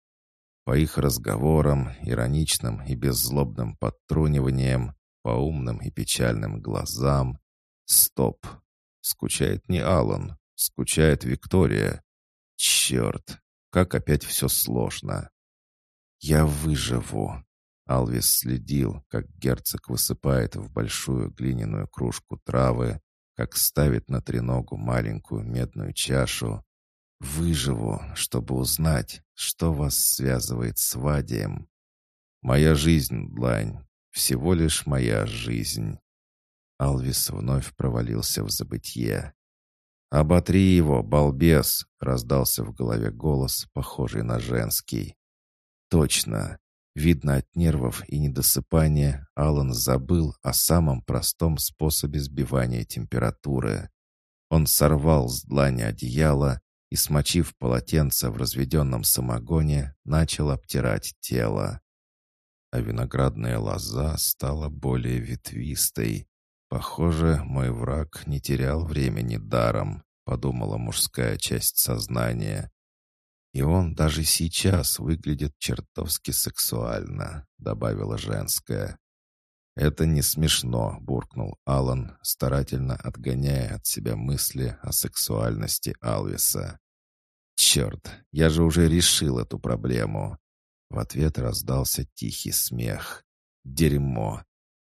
По их разговорам, ироничным и беззлобным подтруниваниям, по умным и печальным глазам. Стоп. Скучает не Алан, скучает Виктория. Черт, как опять все сложно. «Я выживу». Алвис следил, как герцог высыпает в большую глиняную кружку травы, как ставит на треногу маленькую медную чашу. «Выживу, чтобы узнать, что вас связывает с Вадием. Моя жизнь, Длань, всего лишь моя жизнь». Алвис вновь провалился в забытье. «Оботри его, балбес!» — раздался в голове голос, похожий на женский. Точно. Видно от нервов и недосыпания, Алан забыл о самом простом способе сбивания температуры. Он сорвал с длани одеяло и, смочив полотенце в разведенном самогоне, начал обтирать тело. А виноградная лоза стала более ветвистой. Похоже, мой враг не терял времени даром, подумала мужская часть сознания. «И он даже сейчас выглядит чертовски сексуально», — добавила женская. «Это не смешно», — буркнул Алан, старательно отгоняя от себя мысли о сексуальности Алвиса. «Черт, я же уже решил эту проблему». В ответ раздался тихий смех. «Дерьмо!»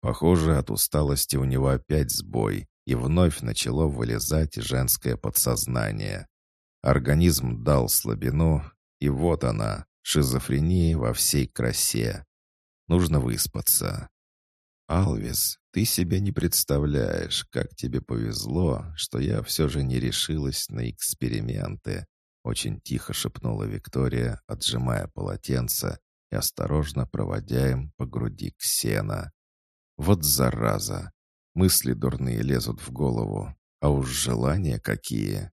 Похоже, от усталости у него опять сбой, и вновь начало вылезать женское подсознание. Организм дал слабину, и вот она, шизофрения во всей красе. Нужно выспаться. «Алвис, ты себе не представляешь, как тебе повезло, что я все же не решилась на эксперименты», очень тихо шепнула Виктория, отжимая полотенце и осторожно проводя им по груди Ксена. «Вот зараза! Мысли дурные лезут в голову, а уж желания какие!»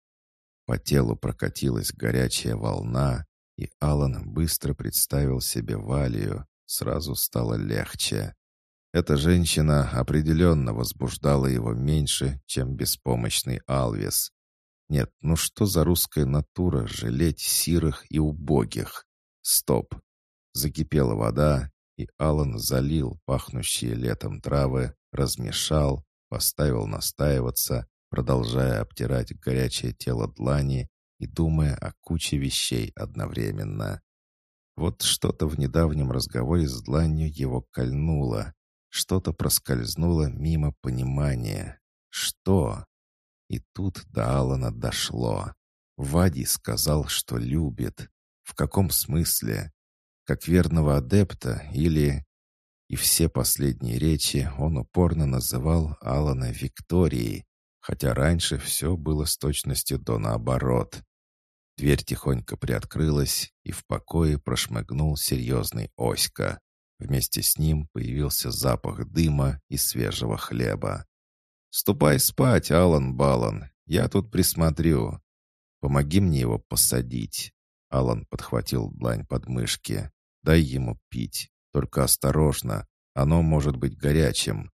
По телу прокатилась горячая волна, и Алан быстро представил себе Валию. Сразу стало легче. Эта женщина определенно возбуждала его меньше, чем беспомощный Алвес. Нет, ну что за русская натура жалеть сирых и убогих? Стоп. Закипела вода, и Алан залил пахнущие летом травы, размешал, поставил настаиваться продолжая обтирать горячее тело длани и думая о куче вещей одновременно. Вот что-то в недавнем разговоре с дланью его кольнуло, что-то проскользнуло мимо понимания. Что? И тут до Алана дошло. Вади сказал, что любит. В каком смысле? Как верного адепта или... И все последние речи он упорно называл Алана Викторией, хотя раньше все было с точностью до наоборот. Дверь тихонько приоткрылась, и в покое прошмыгнул серьезный Оська. Вместе с ним появился запах дыма и свежего хлеба. «Ступай спать, Алан Балан, я тут присмотрю. Помоги мне его посадить». Алан подхватил длань под мышки. «Дай ему пить, только осторожно, оно может быть горячим».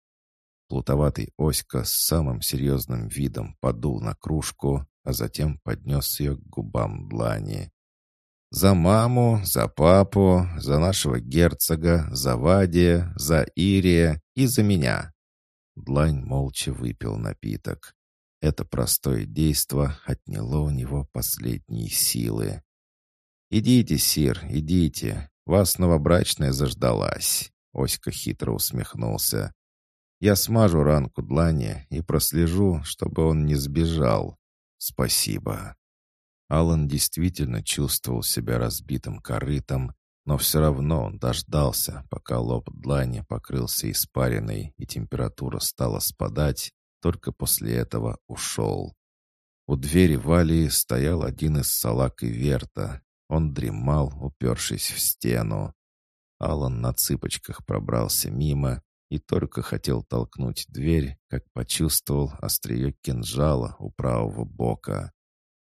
Плутоватый Оська с самым серьезным видом подул на кружку, а затем поднес ее к губам длани. «За маму, за папу, за нашего герцога, за Вадия, за Ирия и за меня!» Длань молча выпил напиток. Это простое действо отняло у него последние силы. «Идите, сир, идите. Вас новобрачная заждалась». Оська хитро усмехнулся. «Я смажу ранку длани и прослежу, чтобы он не сбежал. «Спасибо». Алан действительно чувствовал себя разбитым корытом, но все равно он дождался, пока лоб длани покрылся испариной и температура стала спадать, только после этого ушел. У двери Валии стоял один из салак и верта. Он дремал, упершись в стену. Алан на цыпочках пробрался мимо и только хотел толкнуть дверь, как почувствовал острие кинжала у правого бока.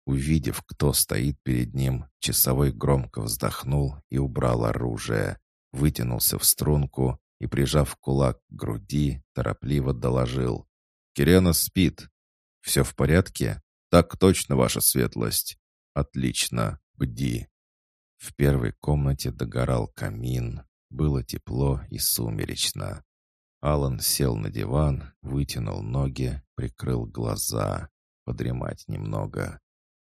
Увидев, кто стоит перед ним, часовой громко вздохнул и убрал оружие, вытянулся в струнку и, прижав кулак к груди, торопливо доложил. «Кирена спит. Все в порядке? Так точно, ваша светлость. Отлично. Бди». В первой комнате догорал камин. Было тепло и сумеречно. Алан сел на диван, вытянул ноги, прикрыл глаза, подремать немного.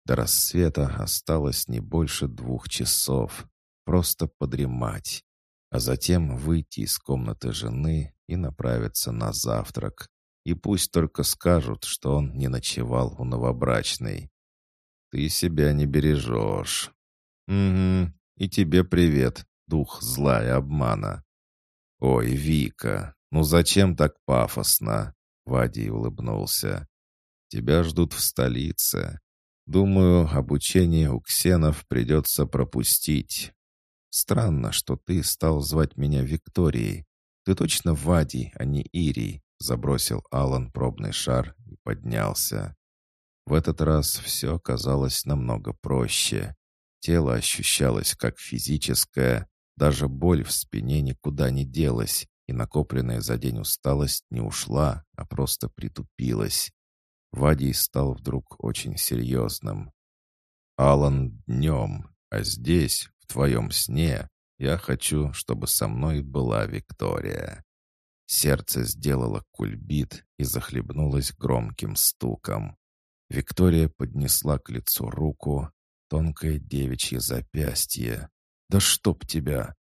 До рассвета осталось не больше двух часов. Просто подремать. А затем выйти из комнаты жены и направиться на завтрак. И пусть только скажут, что он не ночевал у новобрачной. Ты себя не бережешь. Угу. И тебе привет, дух зла и обмана. Ой, Вика, «Ну зачем так пафосно?» — Вадий улыбнулся. «Тебя ждут в столице. Думаю, обучение у ксенов придется пропустить. Странно, что ты стал звать меня Викторией. Ты точно Вадий, а не Ирий», — забросил Алан пробный шар и поднялся. В этот раз все оказалось намного проще. Тело ощущалось как физическое, даже боль в спине никуда не делась, и накопленная за день усталость не ушла, а просто притупилась. Вадий стал вдруг очень серьезным. «Алан днем, а здесь, в твоем сне, я хочу, чтобы со мной была Виктория». Сердце сделало кульбит и захлебнулось громким стуком. Виктория поднесла к лицу руку, тонкое девичье запястье. «Да чтоб тебя!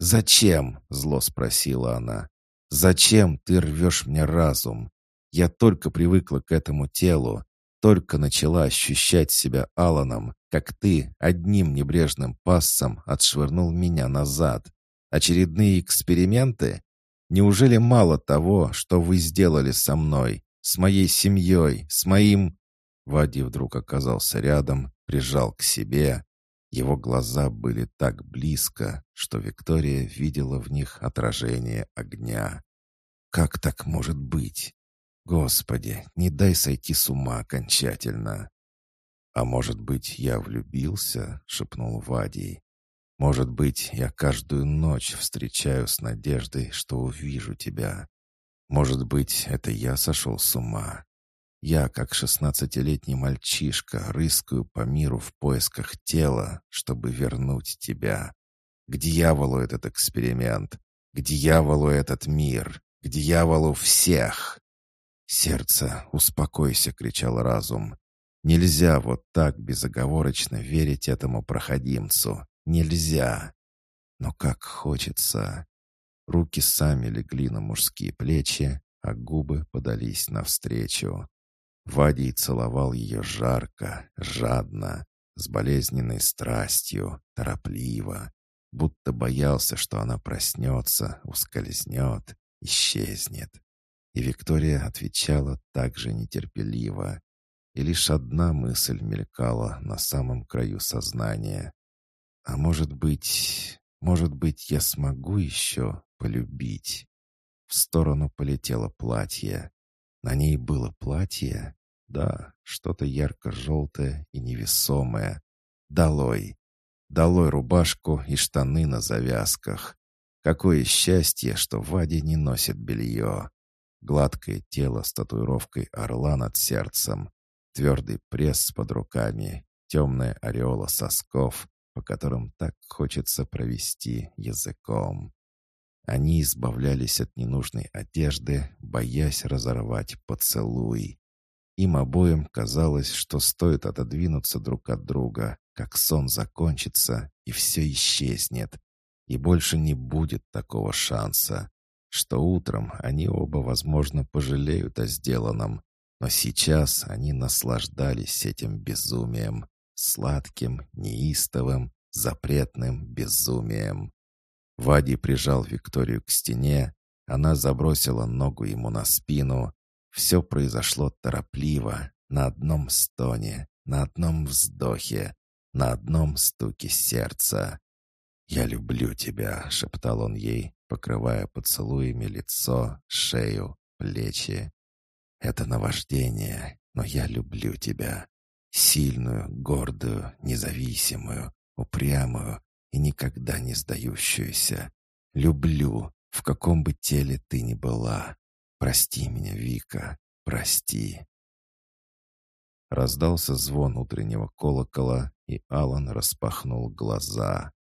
«Зачем?» — зло спросила она. «Зачем ты рвешь мне разум? Я только привыкла к этому телу, только начала ощущать себя Аланом, как ты одним небрежным пассом отшвырнул меня назад. Очередные эксперименты? Неужели мало того, что вы сделали со мной, с моей семьей, с моим...» Вади вдруг оказался рядом, прижал к себе, его глаза были так близко, что Виктория видела в них отражение огня. «Как так может быть? Господи, не дай сойти с ума окончательно!» «А может быть, я влюбился?» — шепнул Вадий. «Может быть, я каждую ночь встречаю с надеждой, что увижу тебя. Может быть, это я сошел с ума. Я, как шестнадцатилетний мальчишка, рыскаю по миру в поисках тела, чтобы вернуть тебя. К дьяволу этот эксперимент, к дьяволу этот мир, к дьяволу всех. «Сердце, успокойся!» — кричал разум. «Нельзя вот так безоговорочно верить этому проходимцу. Нельзя!» Но как хочется. Руки сами легли на мужские плечи, а губы подались навстречу. Вадий целовал ее жарко, жадно, с болезненной страстью, торопливо, будто боялся, что она проснется, ускользнет, исчезнет. И Виктория отвечала так же нетерпеливо. И лишь одна мысль мелькала на самом краю сознания. «А может быть, может быть, я смогу еще полюбить?» В сторону полетело платье. На ней было платье? Да, что-то ярко-желтое и невесомое. Долой! Долой рубашку и штаны на завязках. Какое счастье, что Вади не носит белье. Гладкое тело с татуировкой орла над сердцем. Твердый пресс под руками. Темная ореола сосков, по которым так хочется провести языком. Они избавлялись от ненужной одежды, боясь разорвать поцелуй. Им обоим казалось, что стоит отодвинуться друг от друга, как сон закончится, и все исчезнет. И больше не будет такого шанса, что утром они оба, возможно, пожалеют о сделанном, но сейчас они наслаждались этим безумием, сладким, неистовым, запретным безумием. Вади прижал Викторию к стене, она забросила ногу ему на спину. Все произошло торопливо, на одном стоне, на одном вздохе, на одном стуке сердца. «Я люблю тебя», — шептал он ей, покрывая поцелуями лицо, шею, плечи. «Это наваждение, но я люблю тебя. Сильную, гордую, независимую, упрямую, и никогда не сдающуюся. Люблю, в каком бы теле ты ни была. Прости меня, Вика, прости. Раздался звон утреннего колокола, и Алан распахнул глаза.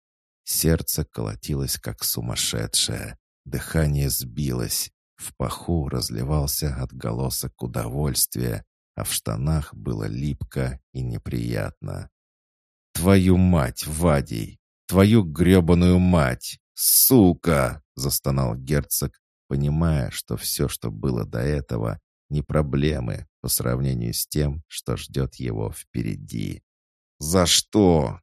Сердце колотилось, как сумасшедшее. Дыхание сбилось. В паху разливался отголосок удовольствия, а в штанах было липко и неприятно. «Твою мать, Вадий! Твою гребаную мать! Сука!» — застонал герцог, понимая, что все, что было до этого, не проблемы по сравнению с тем, что ждет его впереди. «За что?